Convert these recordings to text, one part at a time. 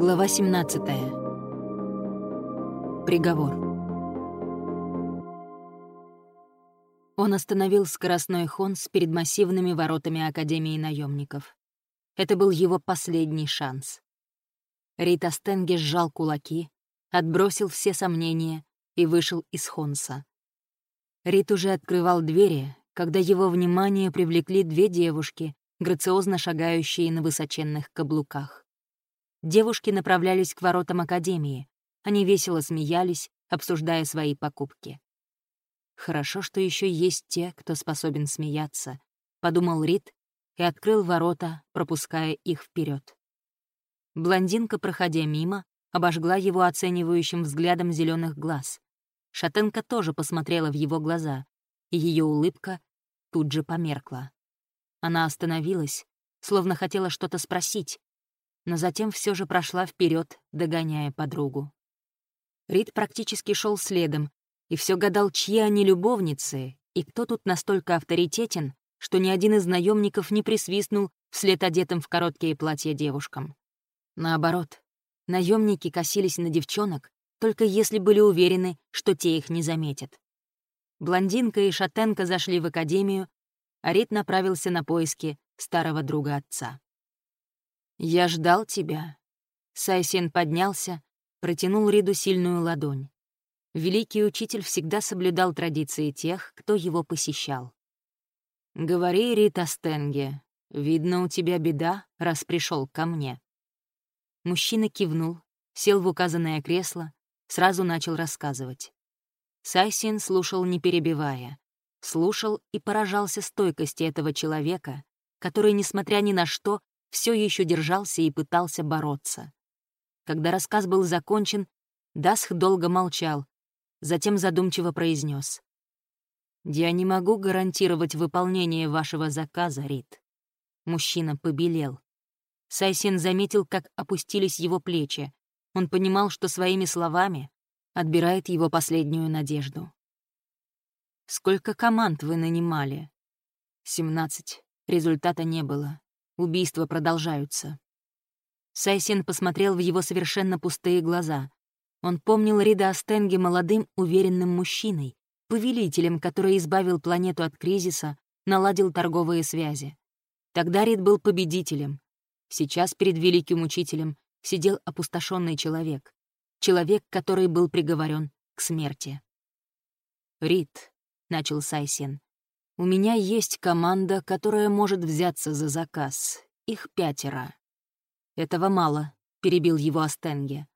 Глава 17. Приговор. Он остановил скоростной Хонс перед массивными воротами Академии наемников. Это был его последний шанс. Рита Стенге сжал кулаки, отбросил все сомнения и вышел из Хонса. Рит уже открывал двери, когда его внимание привлекли две девушки, грациозно шагающие на высоченных каблуках. Девушки направлялись к воротам Академии. Они весело смеялись, обсуждая свои покупки. «Хорошо, что еще есть те, кто способен смеяться», — подумал Рид и открыл ворота, пропуская их вперед. Блондинка, проходя мимо, обожгла его оценивающим взглядом зеленых глаз. Шатенка тоже посмотрела в его глаза, и ее улыбка тут же померкла. Она остановилась, словно хотела что-то спросить, но затем все же прошла вперед, догоняя подругу. Рид практически шел следом и все гадал, чьи они любовницы и кто тут настолько авторитетен, что ни один из наемников не присвистнул вслед одетым в короткие платья девушкам. Наоборот, наемники косились на девчонок, только если были уверены, что те их не заметят. Блондинка и шатенка зашли в академию, а Рид направился на поиски старого друга отца. «Я ждал тебя». Сайсен поднялся, протянул Риду сильную ладонь. Великий учитель всегда соблюдал традиции тех, кто его посещал. «Говори, Рита Стенге, видно, у тебя беда, раз пришел ко мне». Мужчина кивнул, сел в указанное кресло, сразу начал рассказывать. Сайсин слушал, не перебивая. Слушал и поражался стойкости этого человека, который, несмотря ни на что, все еще держался и пытался бороться. Когда рассказ был закончен, Дасх долго молчал, затем задумчиво произнес: «Я не могу гарантировать выполнение вашего заказа, Рит». Мужчина побелел. Сайсин заметил, как опустились его плечи. Он понимал, что своими словами отбирает его последнюю надежду. «Сколько команд вы нанимали?» «Семнадцать. Результата не было. Убийства продолжаются». Сайсин посмотрел в его совершенно пустые глаза. Он помнил Рида Астенге молодым, уверенным мужчиной, повелителем, который избавил планету от кризиса, наладил торговые связи. Тогда Рид был победителем. Сейчас перед великим учителем сидел опустошенный человек. Человек, который был приговорен к смерти. «Рид», — начал Сайсин, — «у меня есть команда, которая может взяться за заказ. Их пятеро». «Этого мало», — перебил его Астенге.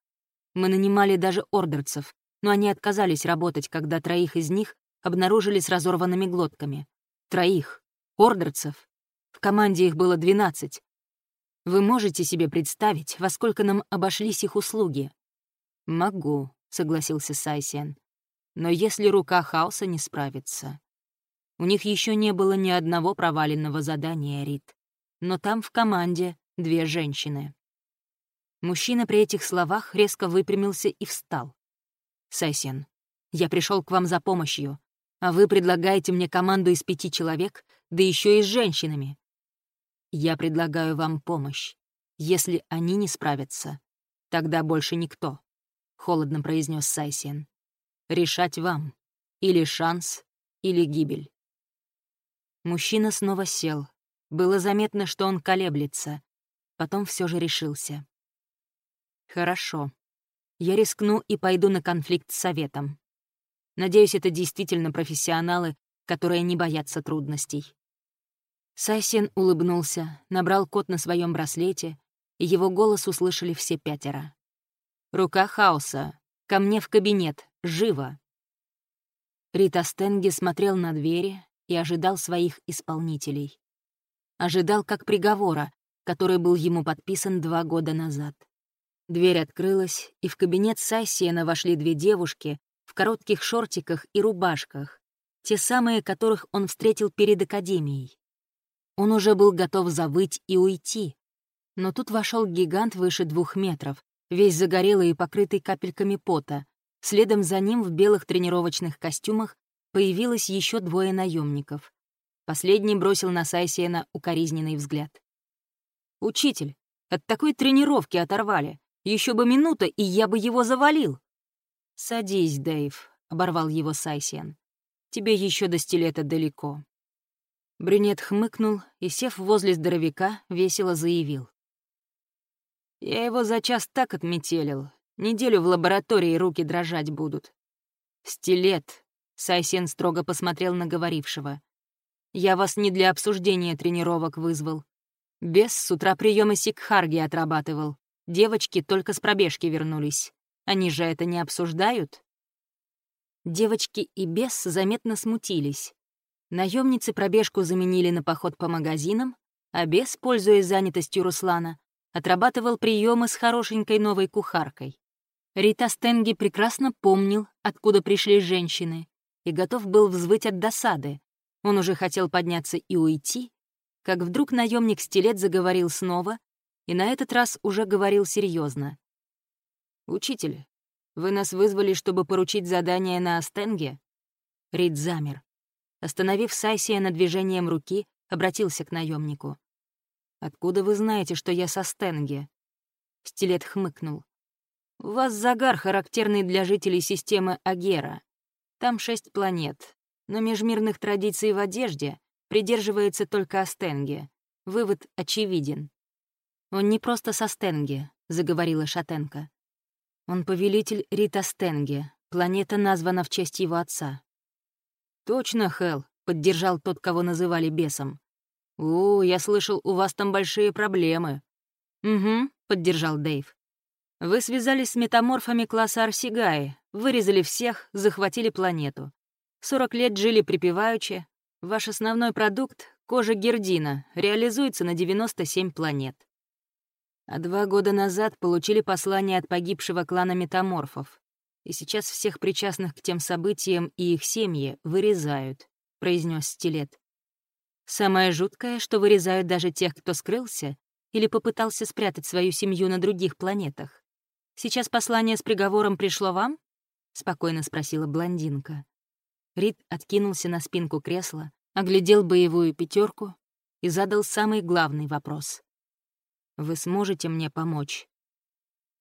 Мы нанимали даже ордерцев, но они отказались работать, когда троих из них обнаружили с разорванными глотками. Троих. Ордерцев. В команде их было 12. Вы можете себе представить, во сколько нам обошлись их услуги? «Могу», — согласился Сайсен. «Но если рука хаоса не справится...» У них еще не было ни одного проваленного задания, Рит. Но там в команде две женщины. Мужчина при этих словах резко выпрямился и встал. «Сайсен, я пришел к вам за помощью, а вы предлагаете мне команду из пяти человек, да еще и с женщинами. Я предлагаю вам помощь. Если они не справятся, тогда больше никто», — холодно произнес Сайсен. «Решать вам. Или шанс, или гибель». Мужчина снова сел. Было заметно, что он колеблется. Потом все же решился. Хорошо. Я рискну и пойду на конфликт с советом. Надеюсь, это действительно профессионалы, которые не боятся трудностей. Сайсен улыбнулся, набрал код на своем браслете, и его голос услышали все пятеро. «Рука хаоса! Ко мне в кабинет! Живо!» Рита Стенге смотрел на двери и ожидал своих исполнителей. Ожидал как приговора, который был ему подписан два года назад. Дверь открылась, и в кабинет Сассиена вошли две девушки в коротких шортиках и рубашках, те самые, которых он встретил перед академией. Он уже был готов завыть и уйти. Но тут вошел гигант выше двух метров, весь загорелый и покрытый капельками пота. Следом за ним в белых тренировочных костюмах появилось еще двое наемников. Последний бросил на Сайсиена укоризненный взгляд. «Учитель, от такой тренировки оторвали. Еще бы минута, и я бы его завалил. «Садись, Дэйв», — оборвал его Сайсиан. «Тебе еще до стилета далеко». Брюнет хмыкнул и, сев возле здоровяка, весело заявил. «Я его за час так отметелил. Неделю в лаборатории руки дрожать будут». «Стилет», — Сайсен строго посмотрел на говорившего. «Я вас не для обсуждения тренировок вызвал. Бес с утра приемы Сикхарги отрабатывал. Девочки только с пробежки вернулись. Они же это не обсуждают?» Девочки и Бес заметно смутились. Наемницы пробежку заменили на поход по магазинам, а Бес, пользуясь занятостью Руслана, отрабатывал приемы с хорошенькой новой кухаркой. Рита Стенги прекрасно помнил, откуда пришли женщины, и готов был взвыть от досады. Он уже хотел подняться и уйти, как вдруг наемник стилет заговорил снова, и на этот раз уже говорил серьезно. «Учитель, вы нас вызвали, чтобы поручить задание на Астенге?» Рид замер. Остановив Сайсия над движением руки, обратился к наемнику. «Откуда вы знаете, что я со Стенге?» Стилет хмыкнул. «У вас загар, характерный для жителей системы Агера. Там шесть планет, но межмирных традиций в одежде придерживается только Астенге. Вывод очевиден. «Он не просто со Стенге», — заговорила Шатенко. «Он повелитель Рита Стенге. Планета названа в честь его отца». «Точно, Хел», — поддержал тот, кого называли бесом. «О, я слышал, у вас там большие проблемы». «Угу», — поддержал Дэйв. «Вы связались с метаморфами класса Арсигаи, вырезали всех, захватили планету. Сорок лет жили припеваючи. Ваш основной продукт — кожа Гердина, реализуется на 97 планет. А два года назад получили послание от погибшего клана метаморфов. И сейчас всех причастных к тем событиям и их семьи вырезают», — произнес Стилет. Самое жуткое, что вырезают даже тех, кто скрылся или попытался спрятать свою семью на других планетах. «Сейчас послание с приговором пришло вам?» — спокойно спросила блондинка. Рид откинулся на спинку кресла, оглядел боевую пятерку и задал самый главный вопрос. «Вы сможете мне помочь?»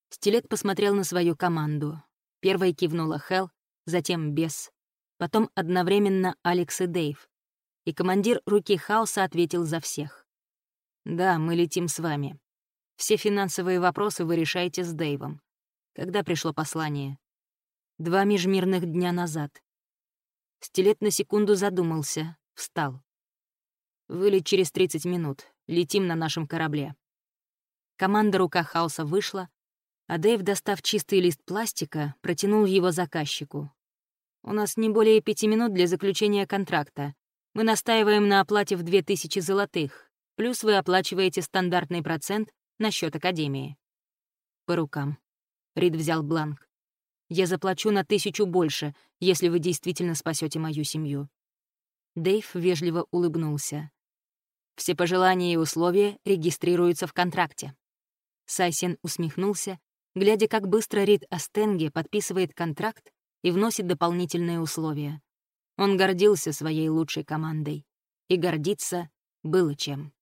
Стилет посмотрел на свою команду. Первой кивнула Хел, затем Бес, потом одновременно Алекс и Дэйв и командир руки хаоса ответил за всех. «Да, мы летим с вами. Все финансовые вопросы вы решаете с Дэйвом. Когда пришло послание?» «Два межмирных дня назад». Стилет на секунду задумался, встал. «Вылет через 30 минут. Летим на нашем корабле». Команда рука хаоса вышла, а Дэйв, достав чистый лист пластика, протянул его заказчику. «У нас не более пяти минут для заключения контракта. Мы настаиваем на оплате в 2000 золотых, плюс вы оплачиваете стандартный процент на счет Академии. По рукам. Рид взял бланк. Я заплачу на тысячу больше, если вы действительно спасете мою семью. Дэйв вежливо улыбнулся. Все пожелания и условия регистрируются в контракте. Сайсин усмехнулся, глядя, как быстро Рид Астенге подписывает контракт и вносит дополнительные условия. Он гордился своей лучшей командой. И гордиться было чем.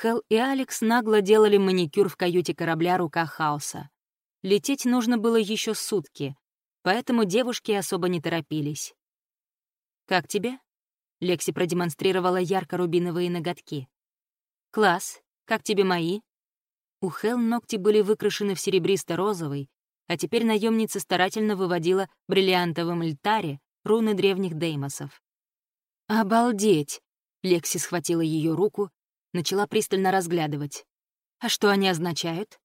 Хел и Алекс нагло делали маникюр в каюте корабля «Рука хаоса». Лететь нужно было еще сутки, поэтому девушки особо не торопились. «Как тебе?» — Лекси продемонстрировала ярко-рубиновые ноготки. «Класс. Как тебе мои?» У Хел ногти были выкрашены в серебристо-розовый, а теперь наемница старательно выводила бриллиантовым льтаре руны древних деймосов. «Обалдеть!» — Лекси схватила ее руку, начала пристально разглядывать. «А что они означают?»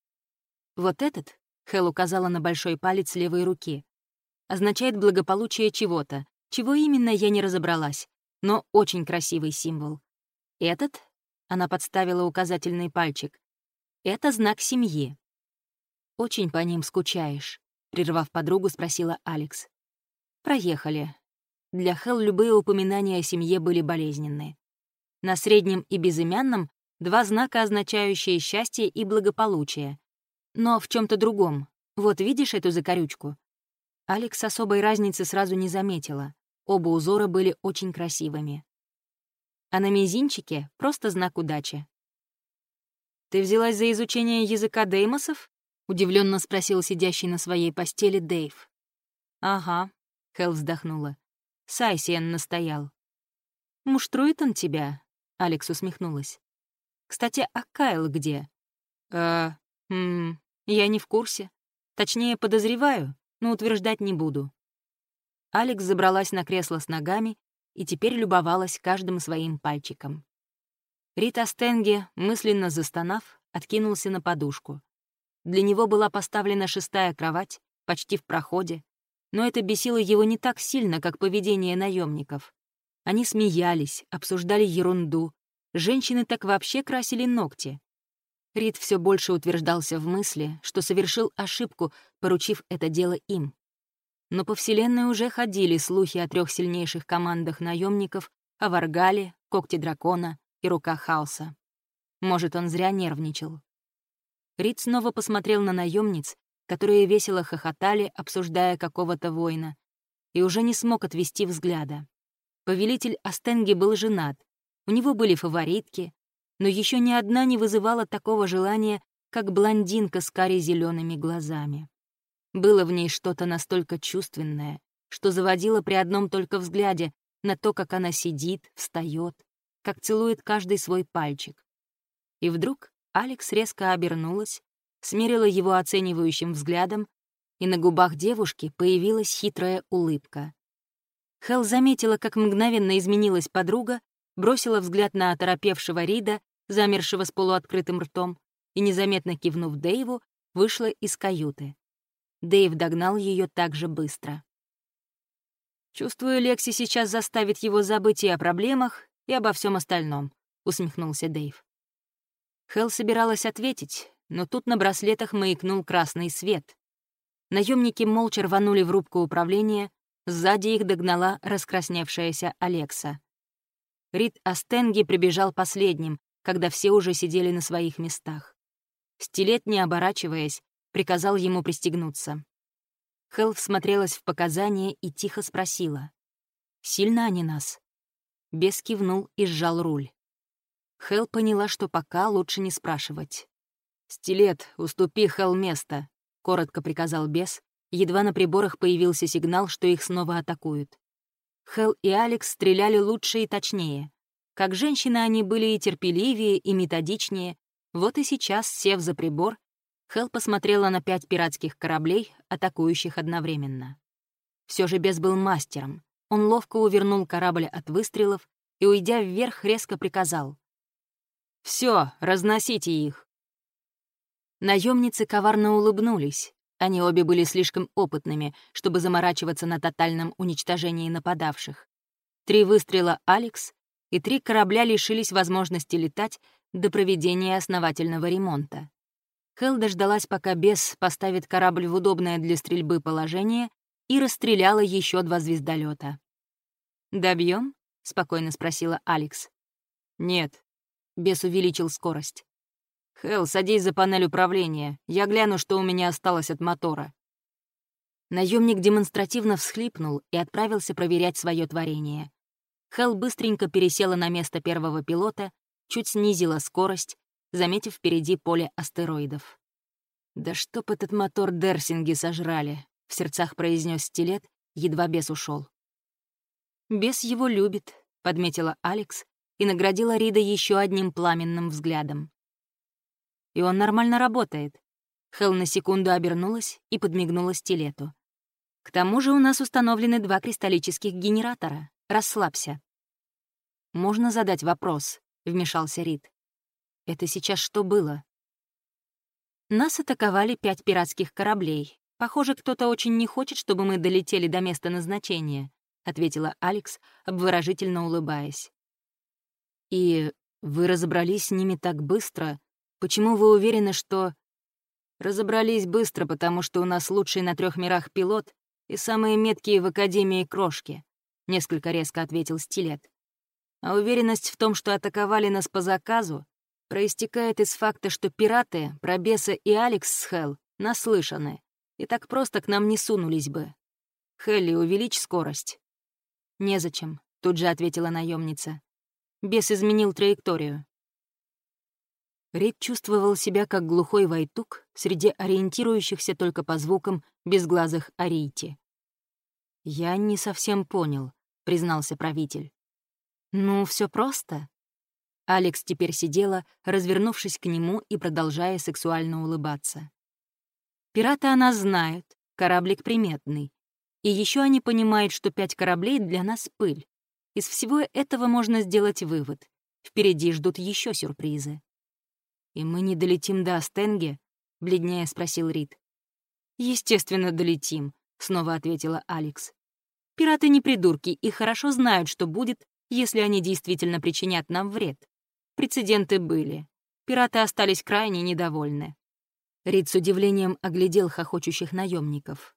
«Вот этот», — Хел указала на большой палец левой руки, «означает благополучие чего-то. Чего именно, я не разобралась, но очень красивый символ. Этот?» — она подставила указательный пальчик. «Это знак семьи». «Очень по ним скучаешь», — прервав подругу, спросила Алекс. Проехали. Для Хел любые упоминания о семье были болезненны. На среднем и безымянном два знака, означающие счастье и благополучие. Но в чем то другом. Вот видишь эту закорючку? Алекс особой разницы сразу не заметила. Оба узора были очень красивыми. А на мизинчике — просто знак удачи. ты взялась за изучение языка деймосов?» — удивленно спросил сидящий на своей постели Дэйв. «Ага», — Хелл вздохнула. Сайсиен настоял. «Муштрует он тебя?» — Алекс усмехнулась. «Кстати, а Кайл где?» «Э, м я не в курсе. Точнее, подозреваю, но утверждать не буду». Алекс забралась на кресло с ногами и теперь любовалась каждым своим пальчиком. Рита Стенге, мысленно застонав, откинулся на подушку. Для него была поставлена шестая кровать, почти в проходе, но это бесило его не так сильно, как поведение наемников. Они смеялись, обсуждали ерунду. Женщины так вообще красили ногти. Рид все больше утверждался в мысли, что совершил ошибку, поручив это дело им. Но по Вселенной уже ходили слухи о трех сильнейших командах наемников, о Варгале, Когте Дракона и Рука Хаоса. Может, он зря нервничал. Рид снова посмотрел на наемниц, которые весело хохотали, обсуждая какого-то воина, и уже не смог отвести взгляда. Повелитель Астенги был женат, у него были фаворитки, но еще ни одна не вызывала такого желания, как блондинка с кари зелеными глазами. Было в ней что-то настолько чувственное, что заводило при одном только взгляде на то, как она сидит, встает, как целует каждый свой пальчик. И вдруг Алекс резко обернулась, смерила его оценивающим взглядом, и на губах девушки появилась хитрая улыбка. Хел заметила, как мгновенно изменилась подруга, бросила взгляд на оторопевшего Рида, замершего с полуоткрытым ртом, и, незаметно кивнув Дэйву, вышла из каюты. Дэйв догнал ее так же быстро. «Чувствую, Лекси сейчас заставит его забыть и о проблемах, и обо всем остальном», — усмехнулся Дэйв. Хел собиралась ответить, но тут на браслетах маякнул красный свет. Наемники молча рванули в рубку управления, сзади их догнала раскрасневшаяся Алекса. Рид Астенги прибежал последним, когда все уже сидели на своих местах. Стилет, не оборачиваясь, приказал ему пристегнуться. Хелл всмотрелась в показания и тихо спросила. «Сильно они нас?» Бес кивнул и сжал руль. Хел поняла, что пока лучше не спрашивать. «Стилет, уступи Хел место», — коротко приказал бес. Едва на приборах появился сигнал, что их снова атакуют. Хел и Алекс стреляли лучше и точнее. Как женщины они были и терпеливее, и методичнее. Вот и сейчас, сев за прибор, Хел посмотрела на пять пиратских кораблей, атакующих одновременно. Все же бес был мастером. Он ловко увернул корабль от выстрелов и, уйдя вверх, резко приказал. Все, разносите их!» Наемницы коварно улыбнулись. Они обе были слишком опытными, чтобы заморачиваться на тотальном уничтожении нападавших. Три выстрела «Алекс», и три корабля лишились возможности летать до проведения основательного ремонта. Хелл дождалась, пока бес поставит корабль в удобное для стрельбы положение и расстреляла еще два звездолета. Добьем? спокойно спросила Алекс. «Нет, Бес увеличил скорость. «Хелл, садись за панель управления. Я гляну, что у меня осталось от мотора». Наемник демонстративно всхлипнул и отправился проверять свое творение. Хелл быстренько пересела на место первого пилота, чуть снизила скорость, заметив впереди поле астероидов. «Да чтоб этот мотор Дерсинги сожрали», — в сердцах произнес стилет, едва бес ушел. «Бес его любит», — подметила Алекс, и наградила Рида еще одним пламенным взглядом. «И он нормально работает». Хелл на секунду обернулась и подмигнула стилету. «К тому же у нас установлены два кристаллических генератора. Расслабься». «Можно задать вопрос», — вмешался Рид. «Это сейчас что было?» Нас атаковали пять пиратских кораблей. Похоже, кто-то очень не хочет, чтобы мы долетели до места назначения, ответила Алекс, обворожительно улыбаясь. И вы разобрались с ними так быстро? Почему вы уверены, что... Разобрались быстро, потому что у нас лучший на трех мирах пилот и самые меткие в Академии крошки, — несколько резко ответил Стилет. А уверенность в том, что атаковали нас по заказу, проистекает из факта, что пираты, Пробеса и Алекс с Хелл наслышаны, и так просто к нам не сунулись бы. Хелли, увеличь скорость. «Незачем», — тут же ответила наемница. Бес изменил траекторию. Рид чувствовал себя как глухой вайтук среди ориентирующихся только по звукам безглазых арийти. «Я не совсем понял», — признался правитель. «Ну, все просто». Алекс теперь сидела, развернувшись к нему и продолжая сексуально улыбаться. «Пираты она знают, кораблик приметный. И еще они понимают, что пять кораблей для нас — пыль. Из всего этого можно сделать вывод. Впереди ждут еще сюрпризы. «И мы не долетим до Астенге?» — бледнее спросил Рид. «Естественно, долетим», — снова ответила Алекс. «Пираты не придурки и хорошо знают, что будет, если они действительно причинят нам вред. Прецеденты были. Пираты остались крайне недовольны». Рид с удивлением оглядел хохочущих наемников.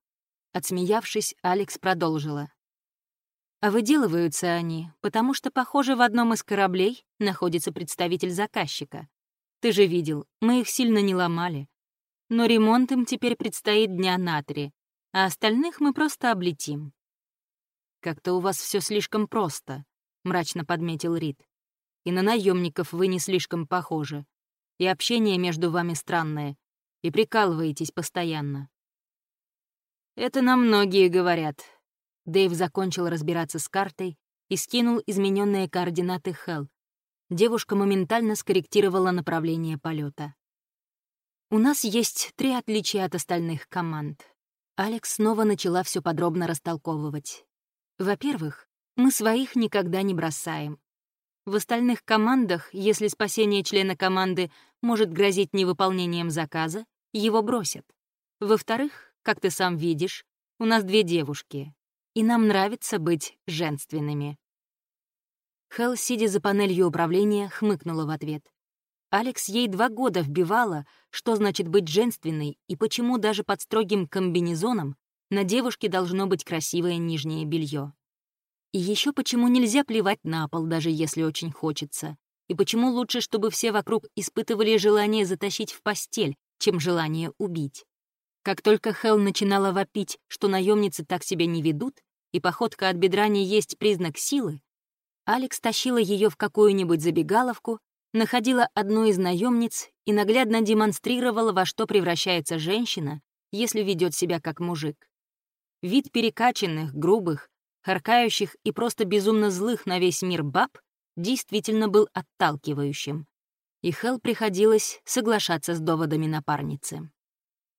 Отсмеявшись, Алекс продолжила. А выделываются они, потому что, похоже, в одном из кораблей находится представитель заказчика. Ты же видел, мы их сильно не ломали. Но ремонт им теперь предстоит дня на три, а остальных мы просто облетим. «Как-то у вас все слишком просто», — мрачно подметил Рид. «И на наемников вы не слишком похожи. И общение между вами странное, и прикалываетесь постоянно». «Это нам многие говорят». Дэйв закончил разбираться с картой и скинул измененные координаты Хелл, девушка моментально скорректировала направление полета. «У нас есть три отличия от остальных команд». Алекс снова начала все подробно растолковывать. «Во-первых, мы своих никогда не бросаем. В остальных командах, если спасение члена команды может грозить невыполнением заказа, его бросят. Во-вторых, как ты сам видишь, у нас две девушки, и нам нравится быть женственными. Хелл, сидя за панелью управления, хмыкнула в ответ. Алекс ей два года вбивала, что значит быть женственной и почему даже под строгим комбинезоном на девушке должно быть красивое нижнее белье. И еще почему нельзя плевать на пол, даже если очень хочется. И почему лучше, чтобы все вокруг испытывали желание затащить в постель, чем желание убить. Как только Хелл начинала вопить, что наемницы так себя не ведут, и походка от бедра не есть признак силы, Алекс тащила ее в какую-нибудь забегаловку, находила одну из наемниц и наглядно демонстрировала, во что превращается женщина, если ведет себя как мужик. Вид перекачанных, грубых, харкающих и просто безумно злых на весь мир баб действительно был отталкивающим. И Хел приходилось соглашаться с доводами напарницы.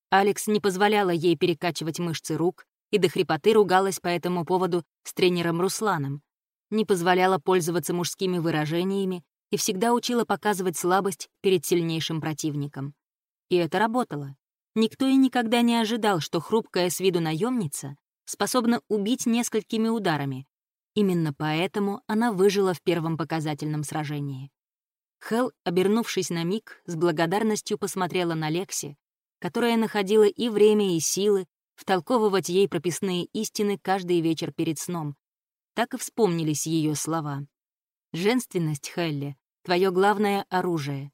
Алекс не позволяла ей перекачивать мышцы рук и до хрипоты ругалась по этому поводу с тренером Русланом, не позволяла пользоваться мужскими выражениями и всегда учила показывать слабость перед сильнейшим противником. И это работало. Никто и никогда не ожидал, что хрупкая с виду наемница способна убить несколькими ударами. Именно поэтому она выжила в первом показательном сражении. Хел, обернувшись на миг, с благодарностью посмотрела на Лекси, которая находила и время, и силы втолковывать ей прописные истины каждый вечер перед сном, так и вспомнились ее слова. «Женственность, Хелли, твое главное оружие.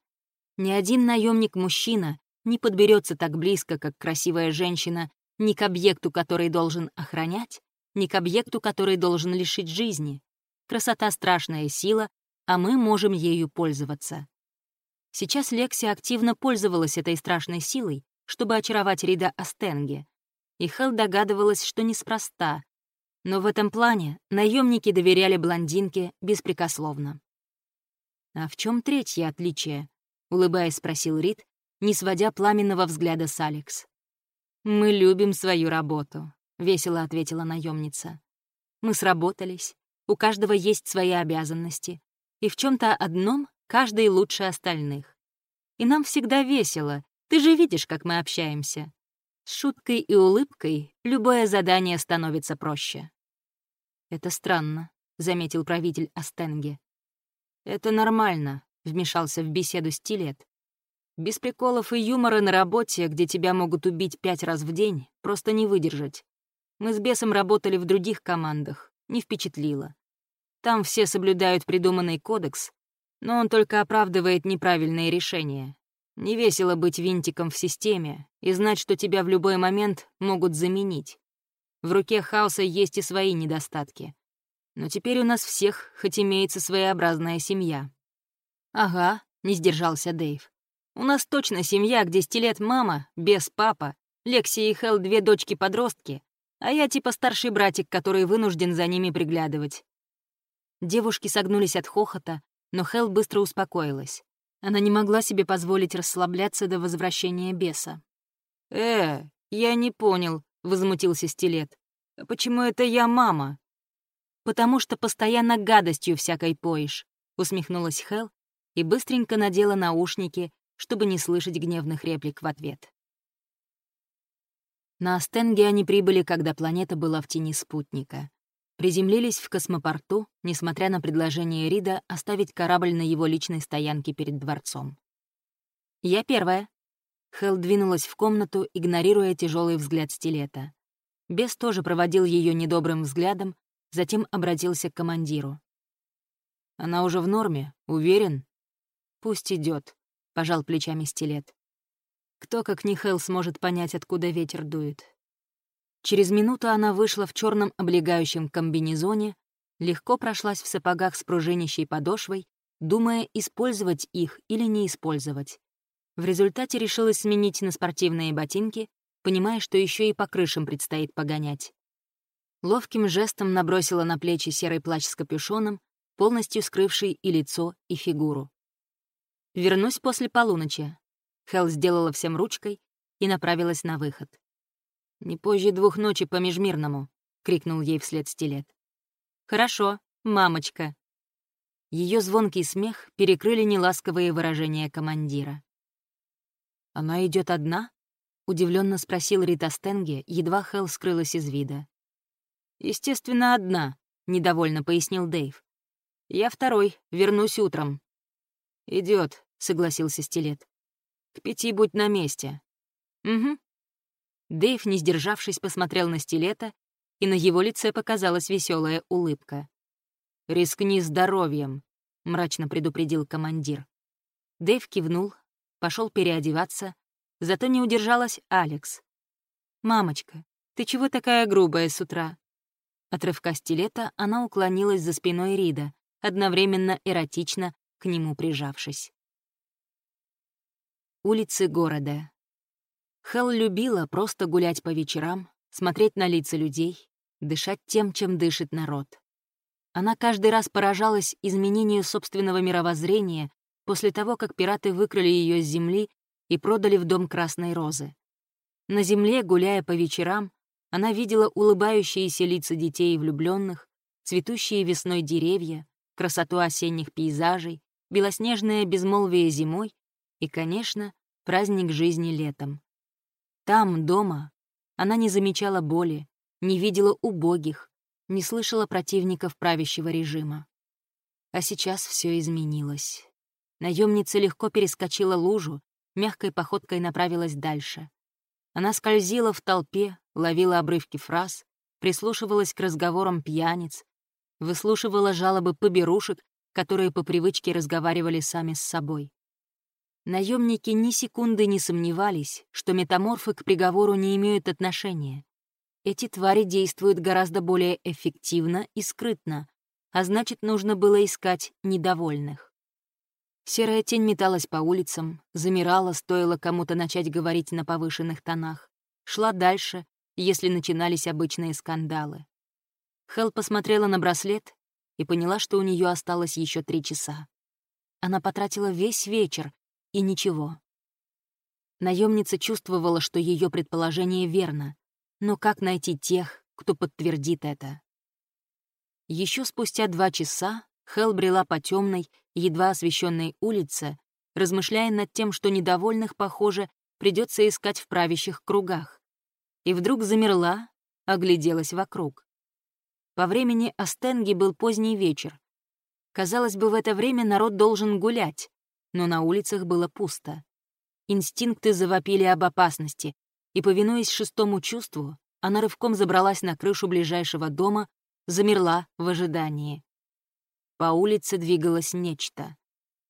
Ни один наемник-мужчина не подберется так близко, как красивая женщина, ни к объекту, который должен охранять, ни к объекту, который должен лишить жизни. Красота — страшная сила, а мы можем ею пользоваться. Сейчас Лекси активно пользовалась этой страшной силой, чтобы очаровать Рида Астенге. И Хел догадывалась, что неспроста. Но в этом плане наемники доверяли блондинке беспрекословно. «А в чем третье отличие?» — улыбаясь, спросил Рид, не сводя пламенного взгляда с Алекс. «Мы любим свою работу», — весело ответила наемница. «Мы сработались, у каждого есть свои обязанности, и в чем то одном каждый лучше остальных. И нам всегда весело, ты же видишь, как мы общаемся. С шуткой и улыбкой любое задание становится проще. «Это странно», — заметил правитель Астенге. «Это нормально», — вмешался в беседу Стилет. «Без приколов и юмора на работе, где тебя могут убить пять раз в день, просто не выдержать. Мы с бесом работали в других командах, не впечатлило. Там все соблюдают придуманный кодекс, но он только оправдывает неправильные решения. Не весело быть винтиком в системе и знать, что тебя в любой момент могут заменить. В руке хаоса есть и свои недостатки. Но теперь у нас всех хоть имеется своеобразная семья. «Ага», — не сдержался Дэйв. У нас точно семья, где стилет мама, без папа, Лекси и Хел две дочки-подростки, а я типа старший братик, который вынужден за ними приглядывать». Девушки согнулись от хохота, но Хел быстро успокоилась. Она не могла себе позволить расслабляться до возвращения беса. «Э, я не понял», — возмутился Стилет. «Почему это я мама?» «Потому что постоянно гадостью всякой поешь», — усмехнулась Хел и быстренько надела наушники, чтобы не слышать гневных реплик в ответ. На Астенге они прибыли, когда планета была в тени спутника. Приземлились в космопорту, несмотря на предложение Рида оставить корабль на его личной стоянке перед дворцом. «Я первая». Хелл двинулась в комнату, игнорируя тяжелый взгляд стилета. Бес тоже проводил ее недобрым взглядом, затем обратился к командиру. «Она уже в норме, уверен?» «Пусть идет, пожал плечами стилет. Кто, как не Хелл, сможет понять, откуда ветер дует? Через минуту она вышла в черном облегающем комбинезоне, легко прошлась в сапогах с пружинящей подошвой, думая, использовать их или не использовать. В результате решилась сменить на спортивные ботинки, понимая, что еще и по крышам предстоит погонять. Ловким жестом набросила на плечи серый плащ с капюшоном, полностью скрывший и лицо, и фигуру. «Вернусь после полуночи», Хелл сделала всем ручкой и направилась на выход. «Не позже двух ночи по межмирному», — крикнул ей вслед стилет. «Хорошо, мамочка». Ее звонкий смех перекрыли неласковые выражения командира. «Она идет одна?» — удивленно спросил Рита Стенге, едва Хелл скрылась из вида. «Естественно, одна», — недовольно пояснил Дэйв. «Я второй, вернусь утром». Идет, согласился Стилет. К пяти будь на месте». «Угу». Дэйв, не сдержавшись, посмотрел на стилета, и на его лице показалась веселая улыбка. «Рискни здоровьем», — мрачно предупредил командир. Дэйв кивнул, пошел переодеваться, зато не удержалась Алекс. «Мамочка, ты чего такая грубая с утра?» От рывка стилета она уклонилась за спиной Рида, одновременно эротично к нему прижавшись. Улицы города. Хел любила просто гулять по вечерам, смотреть на лица людей, дышать тем, чем дышит народ. Она каждый раз поражалась изменению собственного мировоззрения после того, как пираты выкрали ее с земли и продали в дом Красной Розы. На земле, гуляя по вечерам, она видела улыбающиеся лица детей и влюбленных, цветущие весной деревья, красоту осенних пейзажей, белоснежное безмолвие зимой и, конечно, праздник жизни летом. Там, дома, она не замечала боли, не видела убогих, не слышала противников правящего режима. А сейчас все изменилось. Наемница легко перескочила лужу, мягкой походкой направилась дальше. Она скользила в толпе, ловила обрывки фраз, прислушивалась к разговорам пьяниц, выслушивала жалобы поберушек, которые по привычке разговаривали сами с собой. Наемники ни секунды не сомневались, что метаморфы к приговору не имеют отношения. Эти твари действуют гораздо более эффективно и скрытно, а значит, нужно было искать недовольных. Серая тень металась по улицам, замирала, стоило кому-то начать говорить на повышенных тонах, шла дальше, если начинались обычные скандалы. Хел посмотрела на браслет и поняла, что у нее осталось еще три часа. Она потратила весь вечер, и ничего. Наемница чувствовала, что ее предположение верно, но как найти тех, кто подтвердит это? Еще спустя два часа Хел брела по темной, едва освещенной улице, размышляя над тем, что недовольных, похоже, придется искать в правящих кругах. И вдруг замерла, огляделась вокруг. По времени Астенги был поздний вечер. Казалось бы, в это время народ должен гулять, но на улицах было пусто. Инстинкты завопили об опасности, и, повинуясь шестому чувству, она рывком забралась на крышу ближайшего дома, замерла в ожидании. По улице двигалось нечто.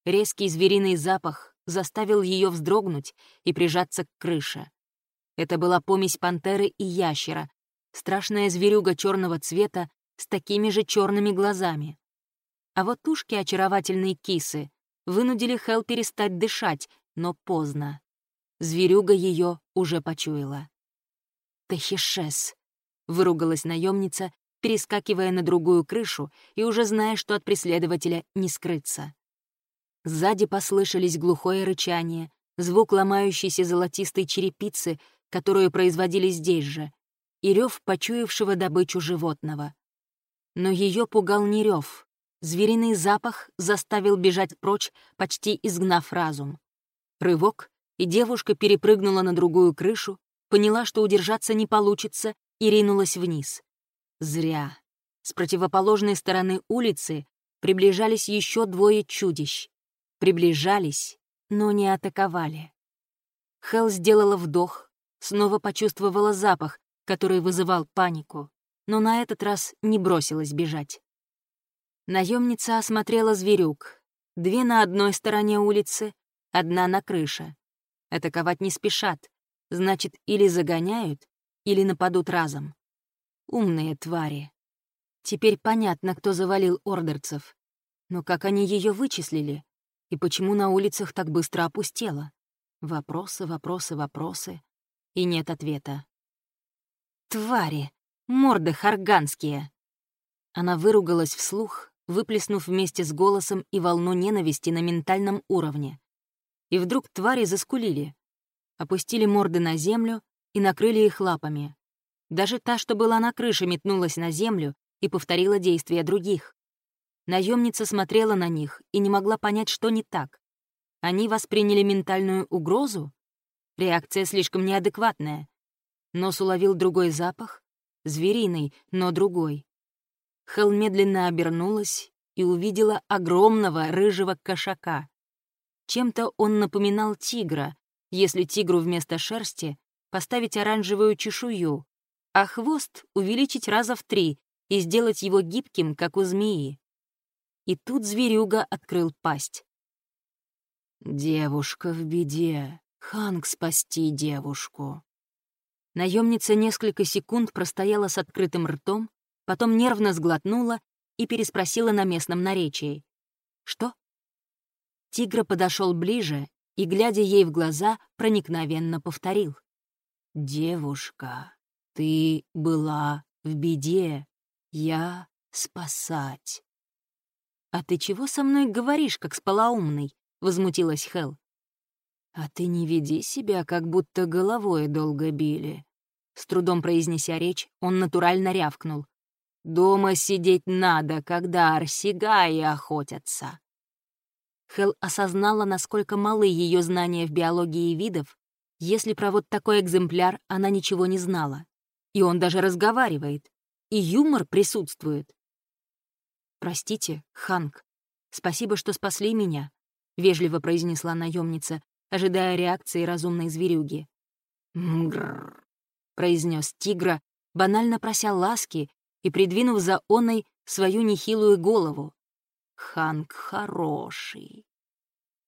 Резкий звериный запах заставил ее вздрогнуть и прижаться к крыше. Это была помесь пантеры и ящера, страшная зверюга черного цвета с такими же черными глазами. А вот тушки очаровательной кисы вынудили Хел перестать дышать но поздно. Зверюга ее уже почуяла. «Тахишес», — выругалась наемница, перескакивая на другую крышу и уже зная, что от преследователя не скрыться. Сзади послышались глухое рычание, звук ломающейся золотистой черепицы, которую производили здесь же, и рев почуявшего добычу животного. Но ее пугал не рев. Звериный запах заставил бежать прочь, почти изгнав разум. Рывок, и девушка перепрыгнула на другую крышу, поняла, что удержаться не получится, и ринулась вниз. Зря. С противоположной стороны улицы приближались еще двое чудищ. Приближались, но не атаковали. Хел сделала вдох, снова почувствовала запах, который вызывал панику, но на этот раз не бросилась бежать. Наемница осмотрела зверюк. Две на одной стороне улицы, одна на крыше. Атаковать не спешат, значит, или загоняют, или нападут разом. Умные твари. Теперь понятно, кто завалил ордерцев. Но как они ее вычислили? И почему на улицах так быстро опустело? Вопросы, вопросы, вопросы. И нет ответа. «Твари! Морды харганские!» Она выругалась вслух, выплеснув вместе с голосом и волну ненависти на ментальном уровне. И вдруг твари заскулили. Опустили морды на землю и накрыли их лапами. Даже та, что была на крыше, метнулась на землю и повторила действия других. Наемница смотрела на них и не могла понять, что не так. Они восприняли ментальную угрозу? Реакция слишком неадекватная. Нос уловил другой запах, звериный, но другой. Хел медленно обернулась и увидела огромного рыжего кошака. Чем-то он напоминал тигра, если тигру вместо шерсти поставить оранжевую чешую, а хвост увеличить раза в три и сделать его гибким, как у змеи. И тут зверюга открыл пасть. «Девушка в беде. Ханг спасти девушку». Наемница несколько секунд простояла с открытым ртом, потом нервно сглотнула и переспросила на местном наречии. «Что?» Тигра подошел ближе и, глядя ей в глаза, проникновенно повторил. «Девушка, ты была в беде, я спасать». «А ты чего со мной говоришь, как с полоумной?» — возмутилась Хел. «А ты не веди себя, как будто головой долго били». С трудом произнеся речь, он натурально рявкнул. «Дома сидеть надо, когда арсигаи охотятся». Хел осознала, насколько малы ее знания в биологии видов, если про вот такой экземпляр она ничего не знала. И он даже разговаривает, и юмор присутствует. «Простите, Ханк, спасибо, что спасли меня», — вежливо произнесла наемница, ожидая реакции разумной зверюги. «Мгрррр», — произнес тигра, банально прося ласки и придвинув за оной свою нехилую голову. «Ханк хороший».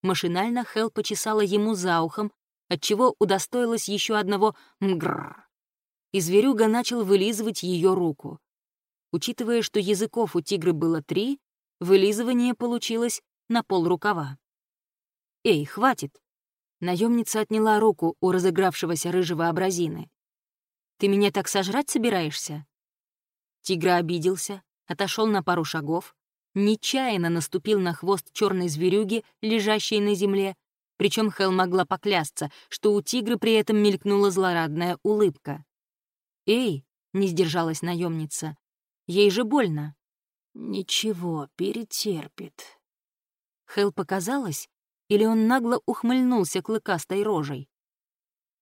Машинально Хел почесала ему за ухом, отчего удостоилась еще одного «мгррр». И зверюга начал вылизывать ее руку. Учитывая, что языков у тигры было три, вылизывание получилось на пол рукава. «Эй, хватит!» Наемница отняла руку у разыгравшегося рыжего абразины. «Ты меня так сожрать собираешься?» Тигра обиделся, отошел на пару шагов, нечаянно наступил на хвост черной зверюги, лежащей на земле, причем Хел могла поклясться, что у тигра при этом мелькнула злорадная улыбка. «Эй!» — не сдержалась наемница. Ей же больно». «Ничего, перетерпит». Хел показалось, или он нагло ухмыльнулся клыкастой рожей.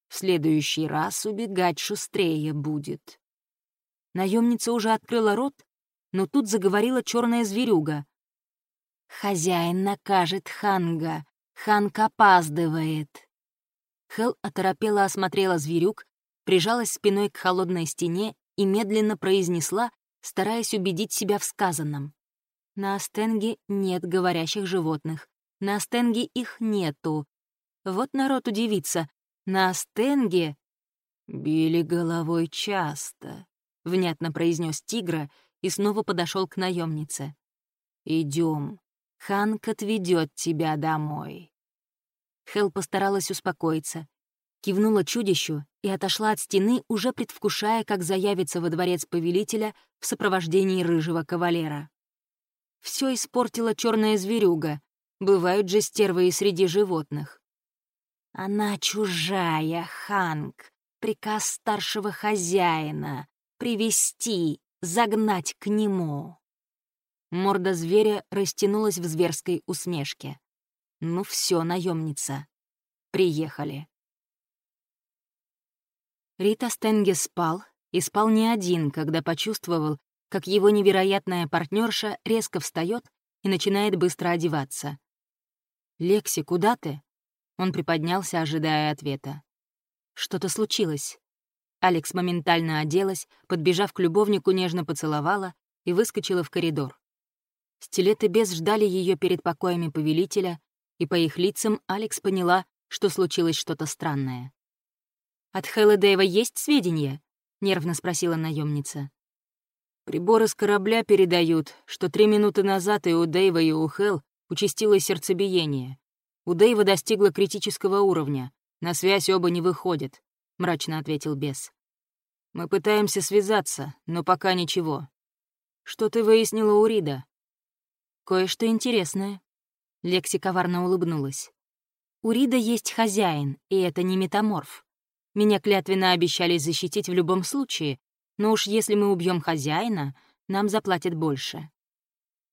«В следующий раз убегать шустрее будет». Наемница уже открыла рот, но тут заговорила черная зверюга. «Хозяин накажет Ханга. Ханг опаздывает». Хел оторопела осмотрела зверюк, прижалась спиной к холодной стене и медленно произнесла, стараясь убедить себя в сказанном. На Астенге нет говорящих животных. На Астенге их нету. Вот народ удивится. На Астенге... «Били головой часто», — внятно произнес тигра и снова подошел к наемнице. Идем, Ханк отведет тебя домой. Хел постаралась успокоиться, кивнула чудищу и отошла от стены, уже предвкушая, как заявится во дворец повелителя в сопровождении рыжего кавалера. Все испортила черная зверюга. Бывают же стервы и среди животных. Она чужая, Ханг. Приказ старшего хозяина. Привести, загнать к нему. Морда зверя растянулась в зверской усмешке. Ну все, наемница. Приехали. Рита Стенге спал, и спал не один, когда почувствовал, как его невероятная партнерша резко встает и начинает быстро одеваться. «Лекси, куда ты?» Он приподнялся, ожидая ответа. Что-то случилось. Алекс моментально оделась, подбежав к любовнику, нежно поцеловала и выскочила в коридор. Стилеты без ждали ее перед покоями повелителя, и по их лицам Алекс поняла, что случилось что-то странное. «От Хэлла Дэйва есть сведения?» — нервно спросила наемница. Приборы с корабля передают, что три минуты назад и у Дэйва, и у Хелл участилось сердцебиение. У Дэйва достигло критического уровня. На связь оба не выходят, — мрачно ответил бес. Мы пытаемся связаться, но пока ничего. Что ты выяснила у Рида? Кое-что интересное. Лекси коварно улыбнулась. У Рида есть хозяин, и это не метаморф. Меня клятвенно обещали защитить в любом случае, но уж если мы убьем хозяина, нам заплатят больше.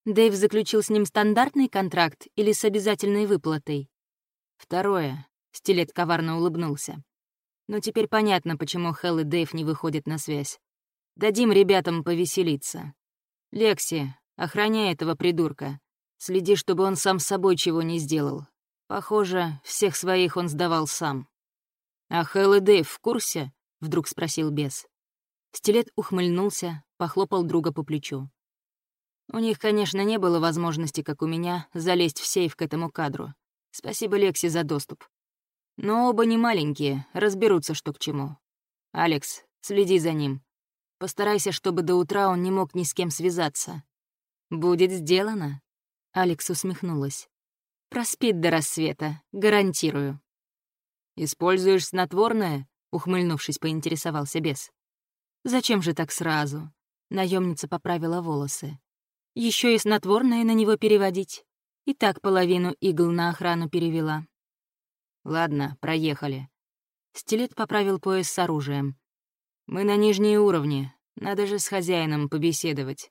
Дэйв заключил с ним стандартный контракт или с обязательной выплатой? Второе. Стилет коварно улыбнулся. Но теперь понятно, почему Хелл и Дэйв не выходят на связь. Дадим ребятам повеселиться. Лекси, охраняй этого придурка. Следи, чтобы он сам собой чего не сделал. Похоже, всех своих он сдавал сам. «А Хелл и Дэйв в курсе?» — вдруг спросил бес. Стилет ухмыльнулся, похлопал друга по плечу. У них, конечно, не было возможности, как у меня, залезть в сейф к этому кадру. Спасибо Лекси за доступ. Но оба не маленькие, разберутся, что к чему. Алекс, следи за ним. Постарайся, чтобы до утра он не мог ни с кем связаться. Будет сделано. Алекс усмехнулась. Проспит до рассвета, гарантирую. «Используешь снотворное?» — ухмыльнувшись, поинтересовался бес. Зачем же так сразу? Наемница поправила волосы. Еще и снотворное на него переводить. И так половину игл на охрану перевела. Ладно, проехали. Стилет поправил пояс с оружием. Мы на нижние уровни. Надо же с хозяином побеседовать.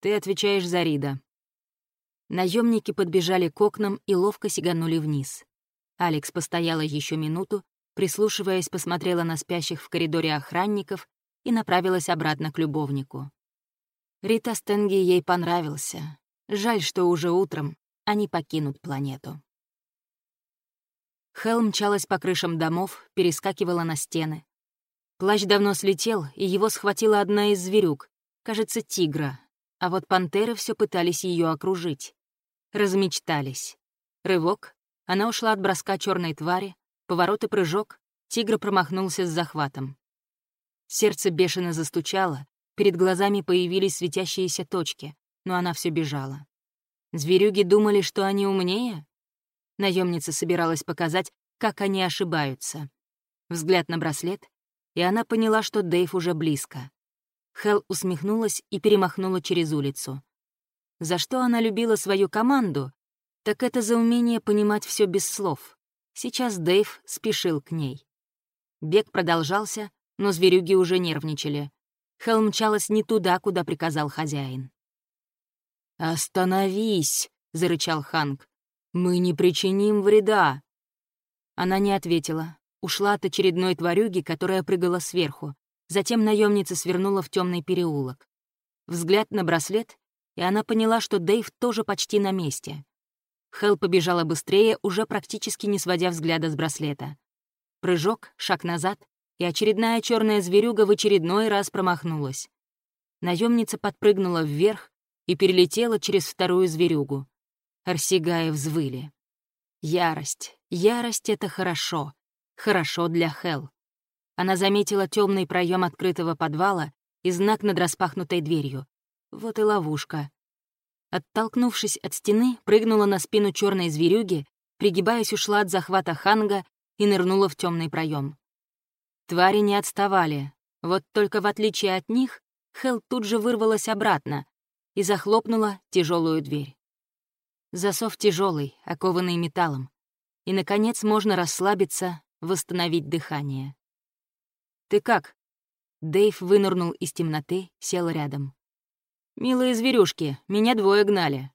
Ты отвечаешь за Рида. Наемники подбежали к окнам и ловко сиганули вниз. Алекс постояла еще минуту, прислушиваясь, посмотрела на спящих в коридоре охранников и направилась обратно к любовнику. Рита Стенги ей понравился. Жаль, что уже утром они покинут планету. Хелл мчалась по крышам домов, перескакивала на стены. Плащ давно слетел, и его схватила одна из зверюк, кажется, тигра, а вот пантеры все пытались ее окружить. Размечтались. Рывок, она ушла от броска черной твари, поворот и прыжок, тигр промахнулся с захватом. Сердце бешено застучало, перед глазами появились светящиеся точки, но она все бежала. Зверюги думали, что они умнее? Наемница собиралась показать, как они ошибаются. Взгляд на браслет, и она поняла, что Дэйв уже близко. Хел усмехнулась и перемахнула через улицу. За что она любила свою команду? Так это за умение понимать все без слов. Сейчас Дэйв спешил к ней. Бег продолжался, но зверюги уже нервничали. Хелл мчалась не туда, куда приказал хозяин. «Остановись!» — зарычал Ханк. «Мы не причиним вреда!» Она не ответила. Ушла от очередной тварюги, которая прыгала сверху. Затем наемница свернула в темный переулок. Взгляд на браслет, и она поняла, что Дэйв тоже почти на месте. Хелл побежала быстрее, уже практически не сводя взгляда с браслета. Прыжок, шаг назад, и очередная черная зверюга в очередной раз промахнулась. Наемница подпрыгнула вверх и перелетела через вторую зверюгу. Арсигаи взвыли. Ярость, ярость — это хорошо. Хорошо для Хел. Она заметила темный проем открытого подвала и знак над распахнутой дверью. Вот и ловушка. Оттолкнувшись от стены, прыгнула на спину черной зверюги, пригибаясь, ушла от захвата Ханга и нырнула в темный проем. Твари не отставали, вот только в отличие от них, Хел тут же вырвалась обратно и захлопнула тяжелую дверь. Засов тяжелый, окованный металлом. И, наконец, можно расслабиться, восстановить дыхание. «Ты как?» Дэйв вынырнул из темноты, сел рядом. «Милые зверюшки, меня двое гнали».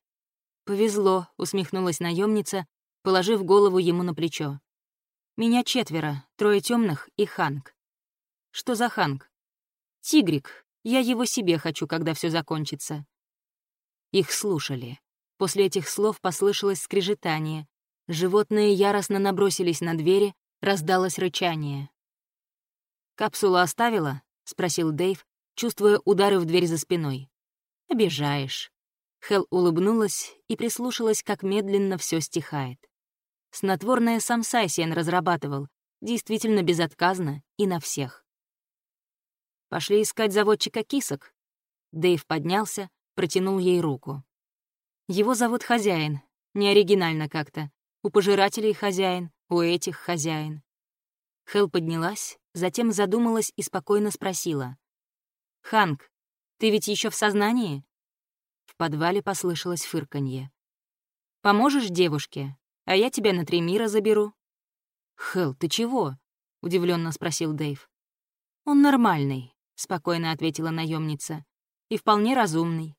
«Повезло», — усмехнулась наемница, положив голову ему на плечо. «Меня четверо, трое темных и Ханг». «Что за Ханг?» «Тигрик. Я его себе хочу, когда все закончится». Их слушали. После этих слов послышалось скрежетание. Животные яростно набросились на двери, раздалось рычание. «Капсулу оставила?» — спросил Дэйв, чувствуя удары в дверь за спиной. «Обижаешь». Хел улыбнулась и прислушалась, как медленно все стихает. Снотворное сам Сайсиен разрабатывал, действительно безотказно и на всех. «Пошли искать заводчика кисок». Дэйв поднялся, протянул ей руку. Его зовут хозяин. Не оригинально как-то. У пожирателей хозяин, у этих хозяин. Хел поднялась, затем задумалась и спокойно спросила. «Ханк, ты ведь еще в сознании?» В подвале послышалось фырканье. «Поможешь девушке, а я тебя на три мира заберу». «Хел, ты чего?» — удивленно спросил Дэйв. «Он нормальный», — спокойно ответила наемница, — «и вполне разумный.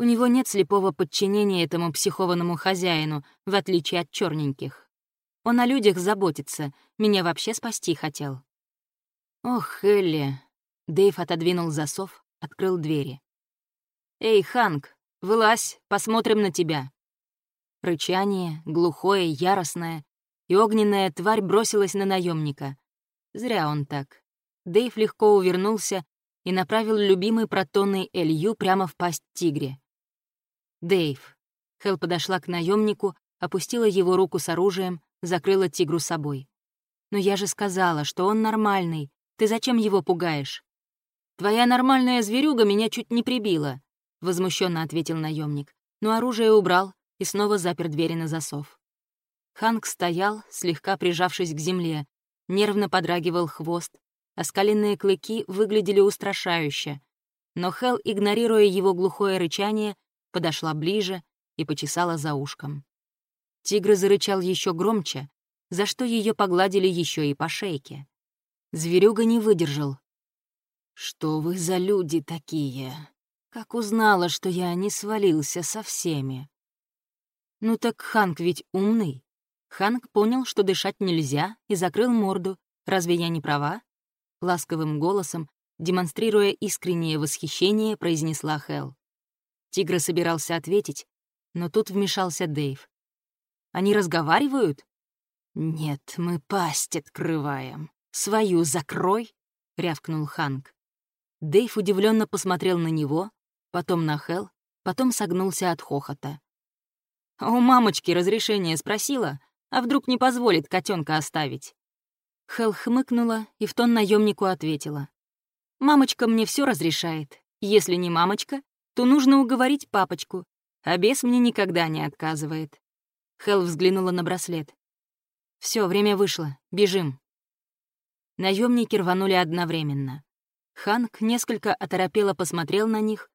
У него нет слепого подчинения этому психованному хозяину, в отличие от черненьких. Он о людях заботится, меня вообще спасти хотел. Ох, Элли. Дэйв отодвинул засов, открыл двери. «Эй, Ханк, вылазь, посмотрим на тебя». Рычание, глухое, яростное, и огненная тварь бросилась на наемника. Зря он так. Дэйв легко увернулся и направил любимый протонный Элью прямо в пасть тигре. Дэйв. Хел подошла к наемнику, опустила его руку с оружием, закрыла тигру собой. «Но я же сказала, что он нормальный. Ты зачем его пугаешь?» «Твоя нормальная зверюга меня чуть не прибила», — возмущенно ответил наемник, но оружие убрал и снова запер двери на засов. Ханк стоял, слегка прижавшись к земле, нервно подрагивал хвост, оскаленные клыки выглядели устрашающе, но Хел, игнорируя его глухое рычание, подошла ближе и почесала за ушком. Тигр зарычал еще громче, за что ее погладили еще и по шейке. Зверюга не выдержал. «Что вы за люди такие? Как узнала, что я не свалился со всеми?» «Ну так Ханк ведь умный. Ханк понял, что дышать нельзя, и закрыл морду. Разве я не права?» Ласковым голосом, демонстрируя искреннее восхищение, произнесла Хел. Тигр собирался ответить, но тут вмешался Дэйв. «Они разговаривают?» «Нет, мы пасть открываем. Свою закрой!» — рявкнул Ханк. Дэйв удивленно посмотрел на него, потом на Хел, потом согнулся от хохота. «А у мамочки разрешение спросила, а вдруг не позволит котенка оставить?» Хел хмыкнула и в тон наемнику ответила. «Мамочка мне все разрешает. Если не мамочка, то нужно уговорить папочку, а бес мне никогда не отказывает. Хел взглянула на браслет. Все, время вышло, бежим. Наемники рванули одновременно. Ханк несколько оторопело посмотрел на них,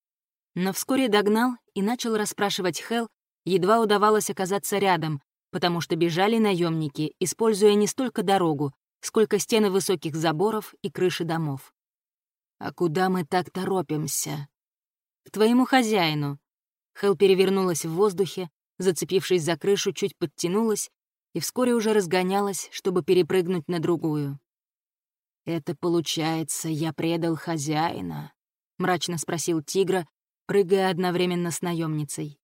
но вскоре догнал и начал расспрашивать Хел, едва удавалось оказаться рядом, потому что бежали наемники, используя не столько дорогу, сколько стены высоких заборов и крыши домов. «А куда мы так торопимся?» «К твоему хозяину». Хел перевернулась в воздухе, зацепившись за крышу, чуть подтянулась и вскоре уже разгонялась, чтобы перепрыгнуть на другую. «Это, получается, я предал хозяина?» — мрачно спросил тигра, прыгая одновременно с наемницей.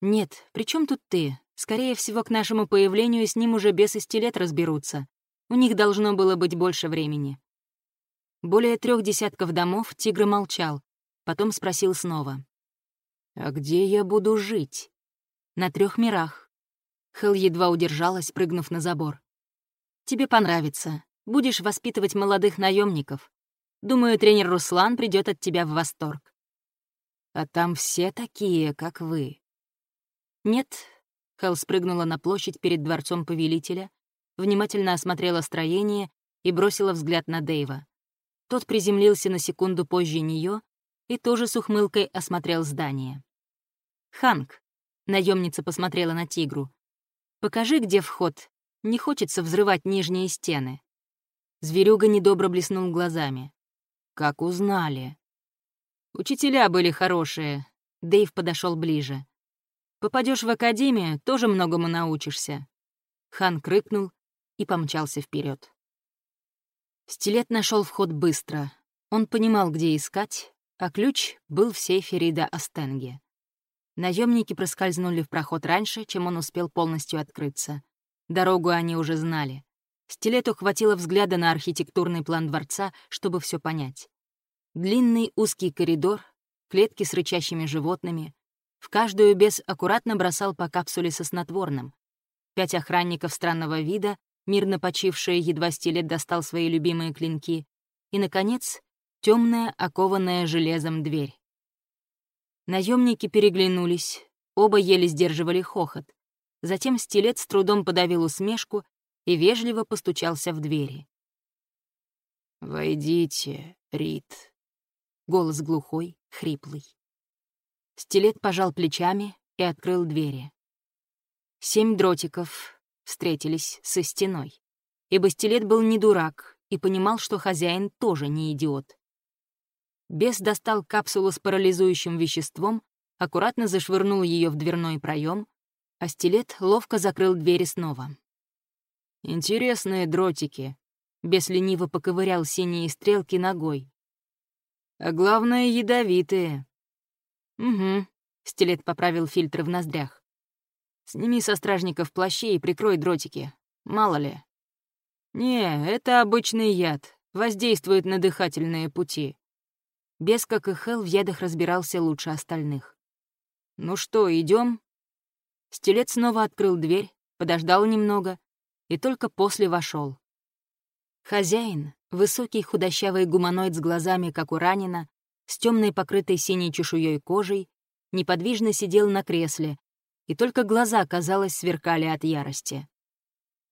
«Нет, при чем тут ты? Скорее всего, к нашему появлению с ним уже без и разберутся. У них должно было быть больше времени». Более трех десятков домов тигр молчал, Потом спросил снова. «А где я буду жить?» «На трех мирах». Хел едва удержалась, прыгнув на забор. «Тебе понравится. Будешь воспитывать молодых наемников. Думаю, тренер Руслан придет от тебя в восторг». «А там все такие, как вы». «Нет». Хелл спрыгнула на площадь перед дворцом повелителя, внимательно осмотрела строение и бросила взгляд на Дэйва. Тот приземлился на секунду позже нее и тоже с ухмылкой осмотрел здание. «Ханк», — наемница посмотрела на тигру, — «покажи, где вход. Не хочется взрывать нижние стены». Зверюга недобро блеснул глазами. «Как узнали?» «Учителя были хорошие». Дэйв подошел ближе. Попадешь в академию, тоже многому научишься». Хан крыкнул и помчался вперед. Стилет нашел вход быстро. Он понимал, где искать, а ключ был в сейфе Рида Астенге. Наемники проскользнули в проход раньше, чем он успел полностью открыться. Дорогу они уже знали. Стилету хватило взгляда на архитектурный план дворца, чтобы все понять. Длинный узкий коридор, клетки с рычащими животными, в каждую бес аккуратно бросал по капсуле со снотворным. Пять охранников странного вида, мирно почившие, едва стилет достал свои любимые клинки. И, наконец, темная, окованная железом дверь. Наемники переглянулись, оба еле сдерживали хохот. Затем стилет с трудом подавил усмешку и вежливо постучался в двери. «Войдите, Рит». Голос глухой, хриплый. Стилет пожал плечами и открыл двери. Семь дротиков встретились со стеной. Ибо стилет был не дурак и понимал, что хозяин тоже не идиот. Бес достал капсулу с парализующим веществом, аккуратно зашвырнул ее в дверной проем, а стилет ловко закрыл двери снова. «Интересные дротики», — Бес лениво поковырял синие стрелки ногой. «А главное, ядовитые. «Угу», — стилет поправил фильтры в ноздрях. «Сними со стражников плащи и прикрой дротики. Мало ли». «Не, это обычный яд. Воздействует на дыхательные пути». Без, как и Хел, в ядах разбирался лучше остальных. «Ну что, идем? Стилет снова открыл дверь, подождал немного и только после вошел. Хозяин, высокий худощавый гуманоид с глазами, как у ранена, с темной покрытой синей чешуей кожей, неподвижно сидел на кресле, и только глаза, казалось, сверкали от ярости.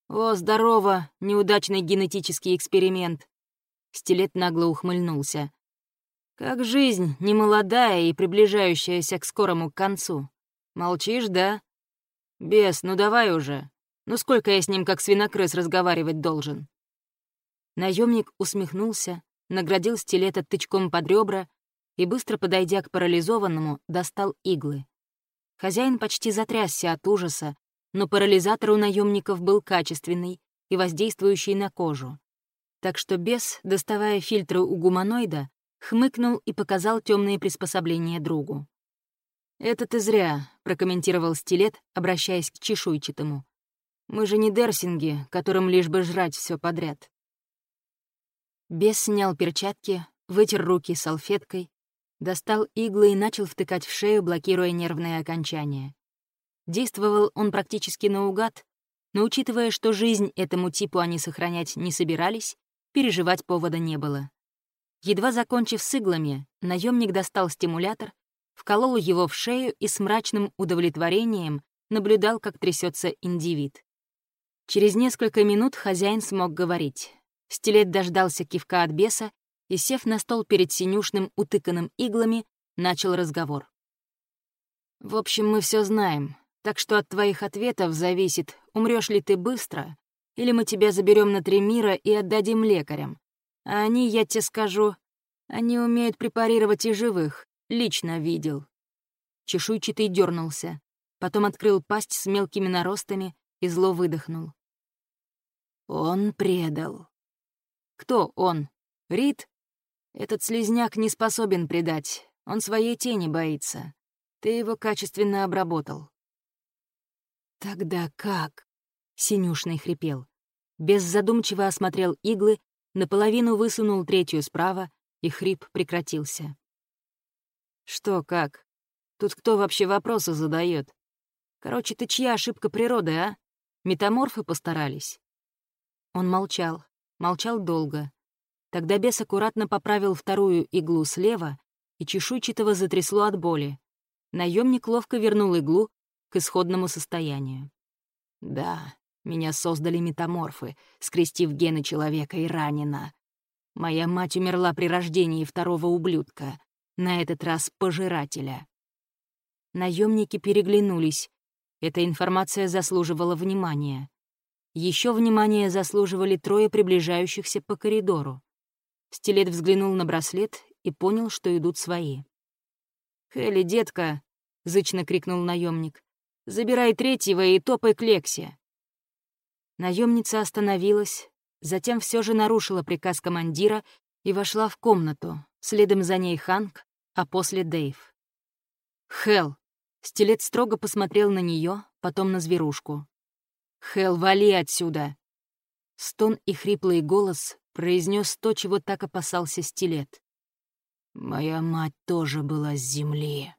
«О, здорово! Неудачный генетический эксперимент!» Стилет нагло ухмыльнулся. «Как жизнь, немолодая и приближающаяся к скорому концу. Молчишь, да? Бес, ну давай уже. Ну сколько я с ним как свинокрыс разговаривать должен?» Наемник усмехнулся, наградил стилета тычком под ребра и, быстро подойдя к парализованному, достал иглы. Хозяин почти затрясся от ужаса, но парализатор у наемников был качественный и воздействующий на кожу. Так что бес, доставая фильтры у гуманоида, хмыкнул и показал темные приспособления другу. «Это ты зря», — прокомментировал стилет, обращаясь к чешуйчатому. «Мы же не дерсинги, которым лишь бы жрать все подряд». Бес снял перчатки, вытер руки салфеткой, Достал иглы и начал втыкать в шею, блокируя нервные окончания. Действовал он практически наугад, но учитывая, что жизнь этому типу они сохранять не собирались, переживать повода не было. Едва закончив с иглами, наемник достал стимулятор, вколол его в шею и с мрачным удовлетворением наблюдал, как трясется индивид. Через несколько минут хозяин смог говорить. Стилет дождался кивка от беса и, сев на стол перед синюшным, утыканным иглами, начал разговор. «В общем, мы все знаем, так что от твоих ответов зависит, умрешь ли ты быстро, или мы тебя заберем на три мира и отдадим лекарям. Они, я тебе скажу, они умеют препарировать и живых, лично видел». Чешуйчатый дернулся, потом открыл пасть с мелкими наростами и зло выдохнул. «Он предал». «Кто он? Рид?» Этот слезняк не способен предать, он своей тени боится. Ты его качественно обработал». «Тогда как?» — Синюшный хрипел. Без задумчиво осмотрел иглы, наполовину высунул третью справа, и хрип прекратился. «Что, как? Тут кто вообще вопросы задает? Короче, ты чья ошибка природы, а? Метаморфы постарались?» Он молчал, молчал долго, Тогда бес аккуратно поправил вторую иглу слева, и чешуйчатого затрясло от боли. Наемник ловко вернул иглу, к исходному состоянию. Да, меня создали метаморфы, скрестив гены человека и ранена. Моя мать умерла при рождении второго ублюдка, на этот раз пожирателя. Наемники переглянулись. Эта информация заслуживала внимания. Еще внимание заслуживали трое приближающихся по коридору. Стилет взглянул на браслет и понял, что идут свои. «Хелли, детка!» — зычно крикнул наемник. «Забирай третьего и топай к Лексе!» Наемница остановилась, затем все же нарушила приказ командира и вошла в комнату, следом за ней Ханк, а после Дэйв. «Хелл!» — стилет строго посмотрел на нее, потом на зверушку. «Хелл, вали отсюда!» Стон и хриплый голос произнес то, чего так опасался стилет. «Моя мать тоже была с земли».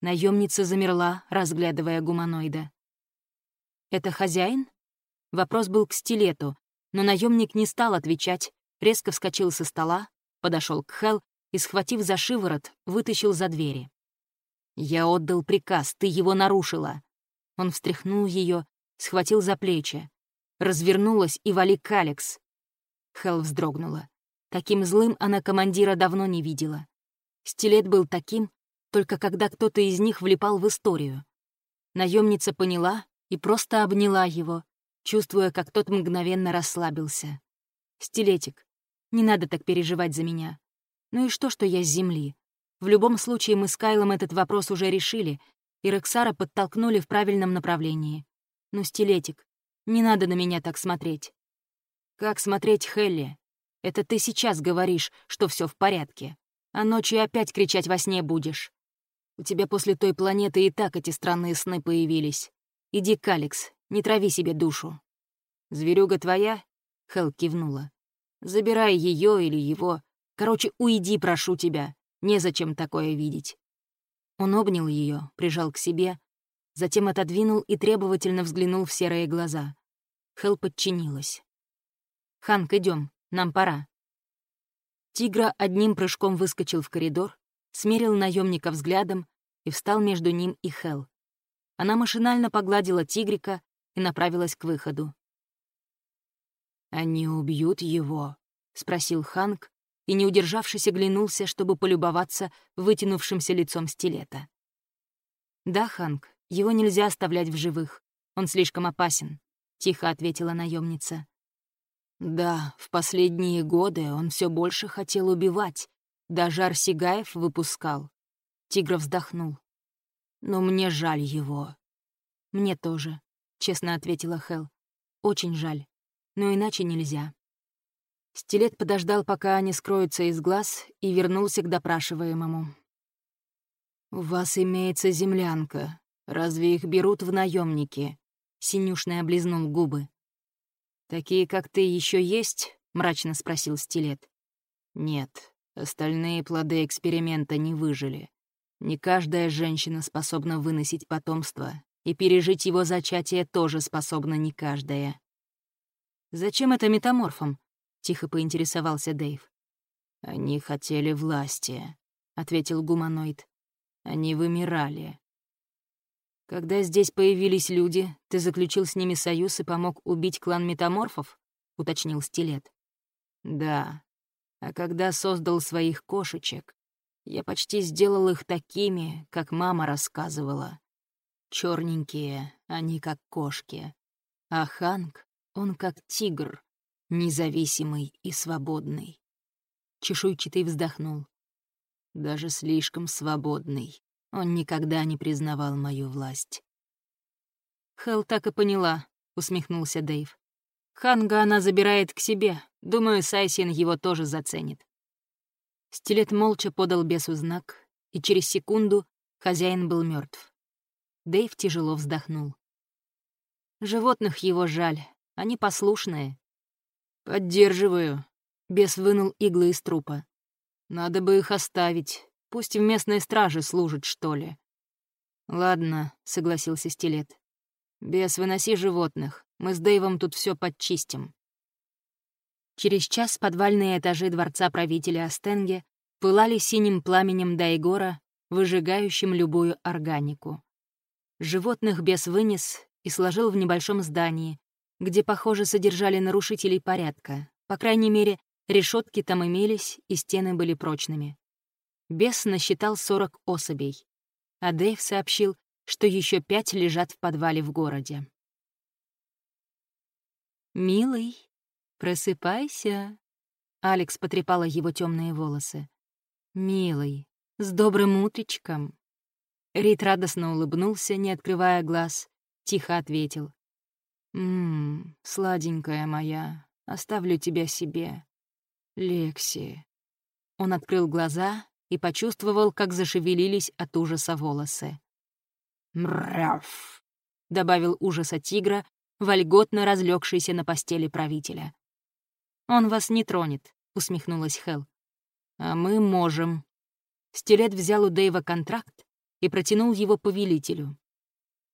Наемница замерла, разглядывая гуманоида. «Это хозяин?» Вопрос был к стилету, но наемник не стал отвечать, резко вскочил со стола, подошел к Хел и, схватив за шиворот, вытащил за двери. «Я отдал приказ, ты его нарушила». Он встряхнул ее, схватил за плечи. Развернулась и вали к Алекс. Хел вздрогнула. Таким злым она командира давно не видела. Стилет был таким, только когда кто-то из них влипал в историю. Наемница поняла и просто обняла его, чувствуя, как тот мгновенно расслабился. «Стилетик, не надо так переживать за меня. Ну и что, что я с Земли? В любом случае мы с Кайлом этот вопрос уже решили, и Рексара подтолкнули в правильном направлении. Ну, Стилетик, не надо на меня так смотреть. Как смотреть, Хелли? Это ты сейчас говоришь, что все в порядке, а ночью опять кричать во сне будешь. У тебя после той планеты и так эти странные сны появились. Иди к Алекс, не трави себе душу. Зверюга твоя? Хел кивнула. Забирай ее или его. Короче, уйди, прошу тебя. Незачем такое видеть. Он обнял ее, прижал к себе, затем отодвинул и требовательно взглянул в серые глаза. Хел подчинилась. «Ханк, идем, нам пора». Тигра одним прыжком выскочил в коридор, смерил наемника взглядом и встал между ним и Хел. Она машинально погладила тигрика и направилась к выходу. «Они убьют его?» — спросил Ханк, и, не удержавшись, оглянулся, чтобы полюбоваться вытянувшимся лицом стилета. «Да, Ханк, его нельзя оставлять в живых. Он слишком опасен», — тихо ответила наемница. «Да, в последние годы он все больше хотел убивать. Даже Арсигаев выпускал». Тигр вздохнул. «Но мне жаль его». «Мне тоже», — честно ответила Хел. «Очень жаль. Но иначе нельзя». Стилет подождал, пока они скроются из глаз, и вернулся к допрашиваемому. «У вас имеется землянка. Разве их берут в наемники? Синюшный облизнул губы. «Такие, как ты, еще есть?» — мрачно спросил Стилет. «Нет, остальные плоды эксперимента не выжили. Не каждая женщина способна выносить потомство, и пережить его зачатие тоже способна не каждая». «Зачем это метаморфом?» — тихо поинтересовался Дэйв. «Они хотели власти», — ответил гуманоид. «Они вымирали». «Когда здесь появились люди, ты заключил с ними союз и помог убить клан метаморфов?» — уточнил Стилет. «Да. А когда создал своих кошечек, я почти сделал их такими, как мама рассказывала. Черненькие, они как кошки. А Ханг, он как тигр, независимый и свободный. Чешуйчатый вздохнул. Даже слишком свободный. Он никогда не признавал мою власть. Хел так и поняла, усмехнулся Дэйв. Ханга она забирает к себе. Думаю, Сайсин его тоже заценит. Стилет молча подал бесу знак, и через секунду хозяин был мертв. Дэйв тяжело вздохнул. Животных его жаль, они послушные, «Поддерживаю». Бес вынул иглы из трупа. «Надо бы их оставить. Пусть в местной страже служат, что ли». «Ладно», — согласился Стилет. «Бес, выноси животных. Мы с Дэйвом тут все подчистим». Через час подвальные этажи дворца правителя Астенге пылали синим пламенем Дайгора, выжигающим любую органику. Животных бес вынес и сложил в небольшом здании, где, похоже, содержали нарушителей порядка. По крайней мере, решетки там имелись, и стены были прочными. Бес насчитал 40 особей, а Дэйв сообщил, что еще пять лежат в подвале в городе. «Милый, просыпайся», — Алекс потрепала его темные волосы. «Милый, с добрым утречком». Рид радостно улыбнулся, не открывая глаз, тихо ответил. «Ммм, сладенькая моя, оставлю тебя себе. Лекси». Он открыл глаза и почувствовал, как зашевелились от ужаса волосы. «Мряв», — добавил ужаса тигра, вольготно разлегшийся на постели правителя. «Он вас не тронет», — усмехнулась Хел. «А мы можем». Стилет взял у Дэйва контракт и протянул его повелителю.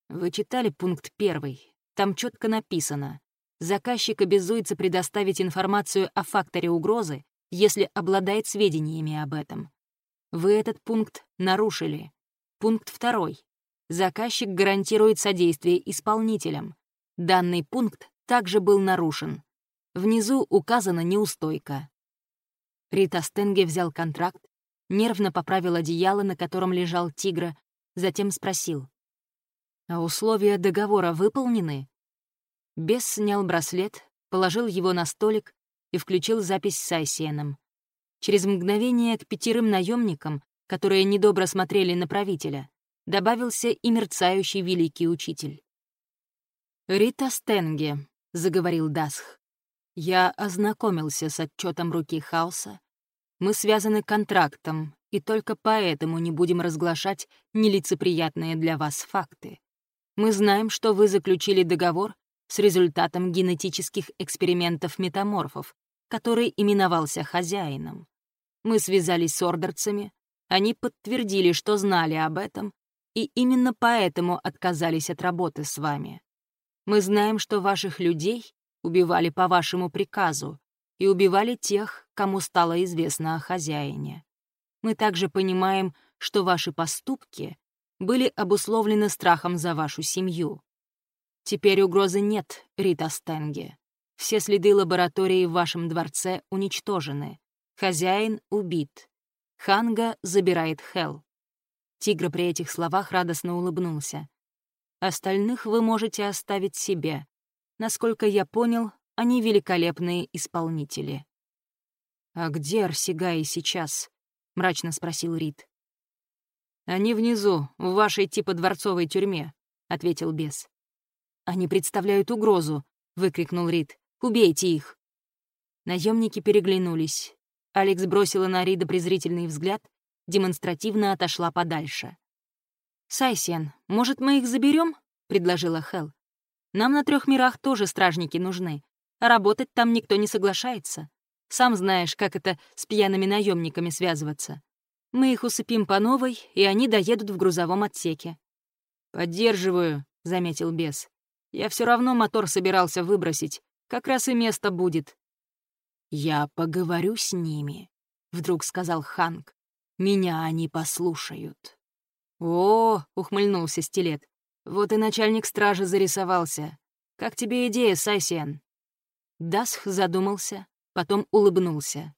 «Вы читали пункт первый? Там четко написано. Заказчик обязуется предоставить информацию о факторе угрозы, если обладает сведениями об этом. Вы этот пункт нарушили. Пункт второй. Заказчик гарантирует содействие исполнителям. Данный пункт также был нарушен. Внизу указана неустойка. Рита Стенге взял контракт, нервно поправил одеяло, на котором лежал тигра, затем спросил. «А условия договора выполнены?» Бес снял браслет, положил его на столик и включил запись с Айсиеном. Через мгновение к пятерым наемникам, которые недобро смотрели на правителя, добавился и мерцающий великий учитель. «Рита Стенге», — заговорил Дасх, — «я ознакомился с отчетом руки хаоса. Мы связаны контрактом, и только поэтому не будем разглашать нелицеприятные для вас факты. Мы знаем, что вы заключили договор с результатом генетических экспериментов метаморфов, который именовался хозяином. Мы связались с ордерцами, они подтвердили, что знали об этом, и именно поэтому отказались от работы с вами. Мы знаем, что ваших людей убивали по вашему приказу и убивали тех, кому стало известно о хозяине. Мы также понимаем, что ваши поступки были обусловлены страхом за вашу семью. Теперь угрозы нет, Рита Стенге. Все следы лаборатории в вашем дворце уничтожены. Хозяин убит. Ханга забирает Хел. Тигр при этих словах радостно улыбнулся. Остальных вы можете оставить себе. Насколько я понял, они великолепные исполнители. «А где Арсигаи сейчас?» — мрачно спросил Рид. «Они внизу, в вашей типа дворцовой тюрьме», — ответил бес. «Они представляют угрозу», — выкрикнул Рид. «Убейте их!» Наемники переглянулись. Алекс бросила на Рида презрительный взгляд, демонстративно отошла подальше. «Сайсен, может, мы их заберем? предложила Хел. «Нам на трех мирах тоже стражники нужны, работать там никто не соглашается. Сам знаешь, как это с пьяными наемниками связываться. Мы их усыпим по новой, и они доедут в грузовом отсеке». «Поддерживаю», — заметил бес. «Я все равно мотор собирался выбросить. Как раз и место будет». «Я поговорю с ними», — вдруг сказал Ханк. «Меня они послушают». «О!» — ухмыльнулся стилет. «Вот и начальник стражи зарисовался. Как тебе идея, Сайсиан?» Дасх задумался, потом улыбнулся.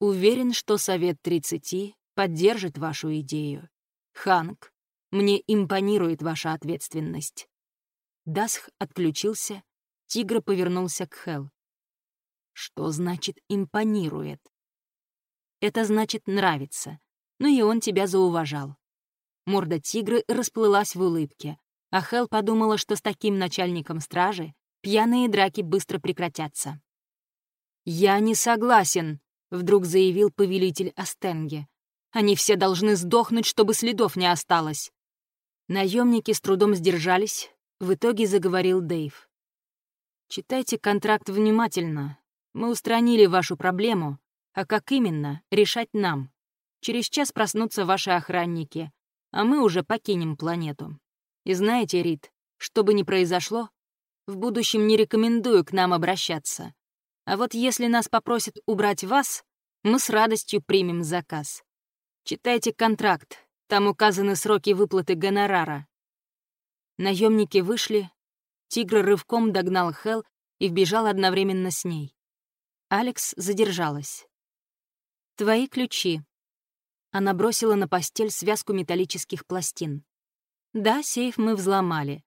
«Уверен, что Совет 30 поддержит вашу идею. Ханк, мне импонирует ваша ответственность». Дасх отключился, Тигр повернулся к Хел. «Что значит «импонирует»?» «Это значит «нравится», ну и он тебя зауважал. Морда тигры расплылась в улыбке, а Хел подумала, что с таким начальником стражи пьяные драки быстро прекратятся. «Я не согласен», — вдруг заявил повелитель Астенге. «Они все должны сдохнуть, чтобы следов не осталось». Наемники с трудом сдержались, в итоге заговорил Дэйв. «Читайте контракт внимательно. Мы устранили вашу проблему, а как именно, решать нам. Через час проснутся ваши охранники, а мы уже покинем планету. И знаете, Рид, что бы ни произошло, в будущем не рекомендую к нам обращаться. А вот если нас попросят убрать вас, мы с радостью примем заказ. Читайте контракт, там указаны сроки выплаты гонорара. Наемники вышли, тигр рывком догнал Хел и вбежал одновременно с ней. Алекс задержалась. «Твои ключи». Она бросила на постель связку металлических пластин. «Да, сейф мы взломали.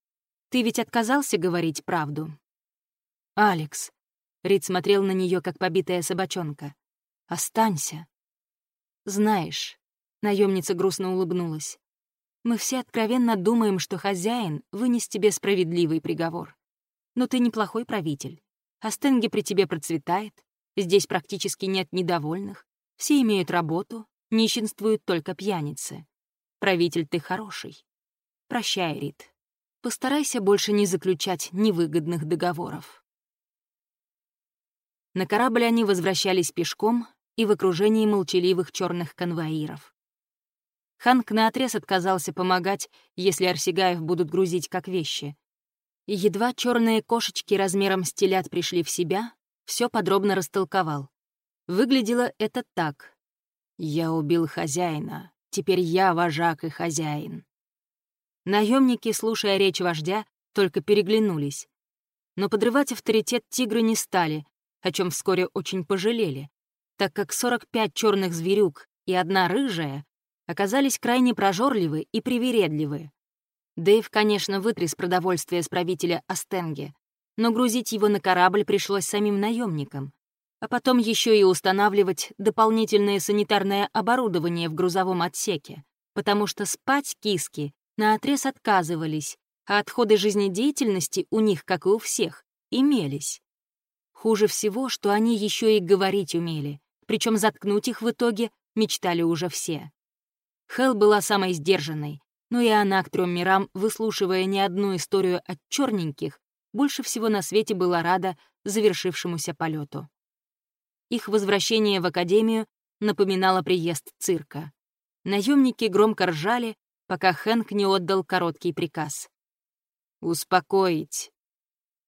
Ты ведь отказался говорить правду?» «Алекс», — Рид смотрел на нее как побитая собачонка, — «останься». «Знаешь», — наемница грустно улыбнулась, «мы все откровенно думаем, что хозяин вынес тебе справедливый приговор. Но ты неплохой правитель. Астенги при тебе процветает, Здесь практически нет недовольных, все имеют работу, нищенствуют только пьяницы. Правитель ты хороший. Прощай, Рит. Постарайся больше не заключать невыгодных договоров. На корабль они возвращались пешком и в окружении молчаливых черных конвоиров. Ханк наотрез отказался помогать, если Арсигаев будут грузить как вещи. И едва черные кошечки размером с телят пришли в себя, все подробно растолковал. Выглядело это так. «Я убил хозяина, теперь я вожак и хозяин». Наемники, слушая речь вождя, только переглянулись. Но подрывать авторитет тигры не стали, о чем вскоре очень пожалели, так как 45 черных зверюк и одна рыжая оказались крайне прожорливы и привередливы. Дэйв, конечно, вытряс продовольствие с правителя Астенге, но грузить его на корабль пришлось самим наемникам, а потом еще и устанавливать дополнительное санитарное оборудование в грузовом отсеке, потому что спать киски наотрез отказывались, а отходы жизнедеятельности у них, как и у всех, имелись. Хуже всего, что они еще и говорить умели, причем заткнуть их в итоге мечтали уже все. Хел была самой сдержанной, но и она к трем мирам, выслушивая не одну историю от черненьких, больше всего на свете была рада завершившемуся полету. Их возвращение в академию напоминало приезд цирка. Наемники громко ржали, пока Хэнк не отдал короткий приказ. «Успокоить».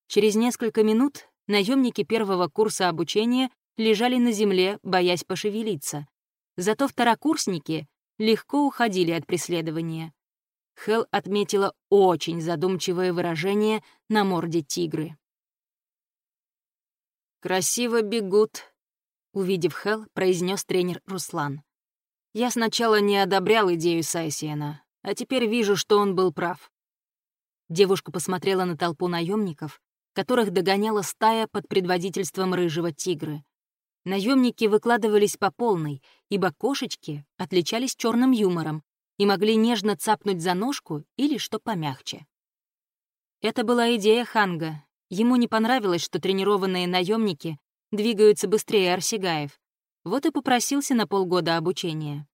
Через несколько минут наемники первого курса обучения лежали на земле, боясь пошевелиться. Зато второкурсники легко уходили от преследования. Хел отметила очень задумчивое выражение на морде тигры. «Красиво бегут», — увидев Хел, произнес тренер Руслан. «Я сначала не одобрял идею Сайсиена, а теперь вижу, что он был прав». Девушка посмотрела на толпу наемников, которых догоняла стая под предводительством рыжего тигры. Наемники выкладывались по полной, ибо кошечки отличались черным юмором, и могли нежно цапнуть за ножку или что помягче. Это была идея Ханга. Ему не понравилось, что тренированные наемники двигаются быстрее Арсигаев. Вот и попросился на полгода обучения.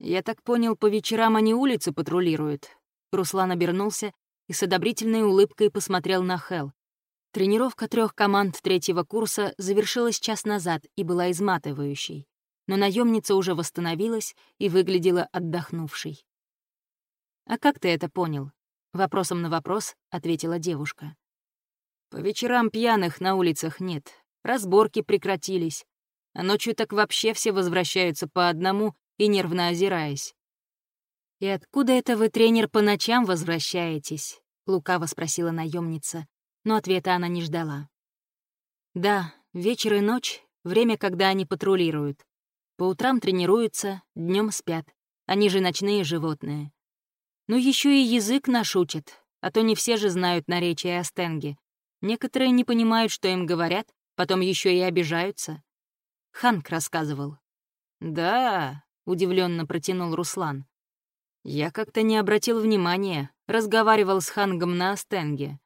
«Я так понял, по вечерам они улицы патрулируют». Руслан обернулся и с одобрительной улыбкой посмотрел на Хел. Тренировка трех команд третьего курса завершилась час назад и была изматывающей но наемница уже восстановилась и выглядела отдохнувшей. «А как ты это понял?» — вопросом на вопрос ответила девушка. «По вечерам пьяных на улицах нет, разборки прекратились, а ночью так вообще все возвращаются по одному и нервно озираясь». «И откуда это вы, тренер, по ночам возвращаетесь?» — лукаво спросила наемница, но ответа она не ждала. «Да, вечер и ночь — время, когда они патрулируют. По утрам тренируются, днем спят. Они же ночные животные. Ну еще и язык наш учат, а то не все же знают наречие Астенги. Некоторые не понимают, что им говорят, потом еще и обижаются. Ханк рассказывал. «Да», — удивленно протянул Руслан. «Я как-то не обратил внимания, разговаривал с Хангом на Астенге.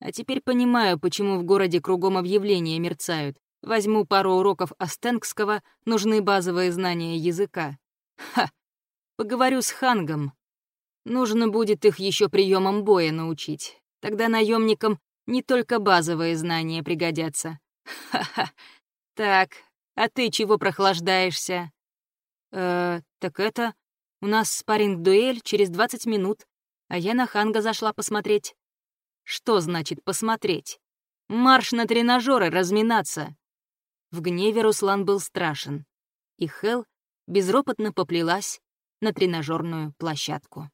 А теперь понимаю, почему в городе кругом объявления мерцают. Возьму пару уроков астенгского, нужны базовые знания языка. Ха! Поговорю с Хангом. Нужно будет их еще приемам боя научить. Тогда наемникам не только базовые знания пригодятся. Ха-ха. Так, а ты чего прохлаждаешься? Э, так это... У нас спарринг-дуэль через 20 минут, а я на Ханга зашла посмотреть. Что значит посмотреть? Марш на тренажеры разминаться. В гневе Руслан был страшен, и Хел безропотно поплелась на тренажерную площадку.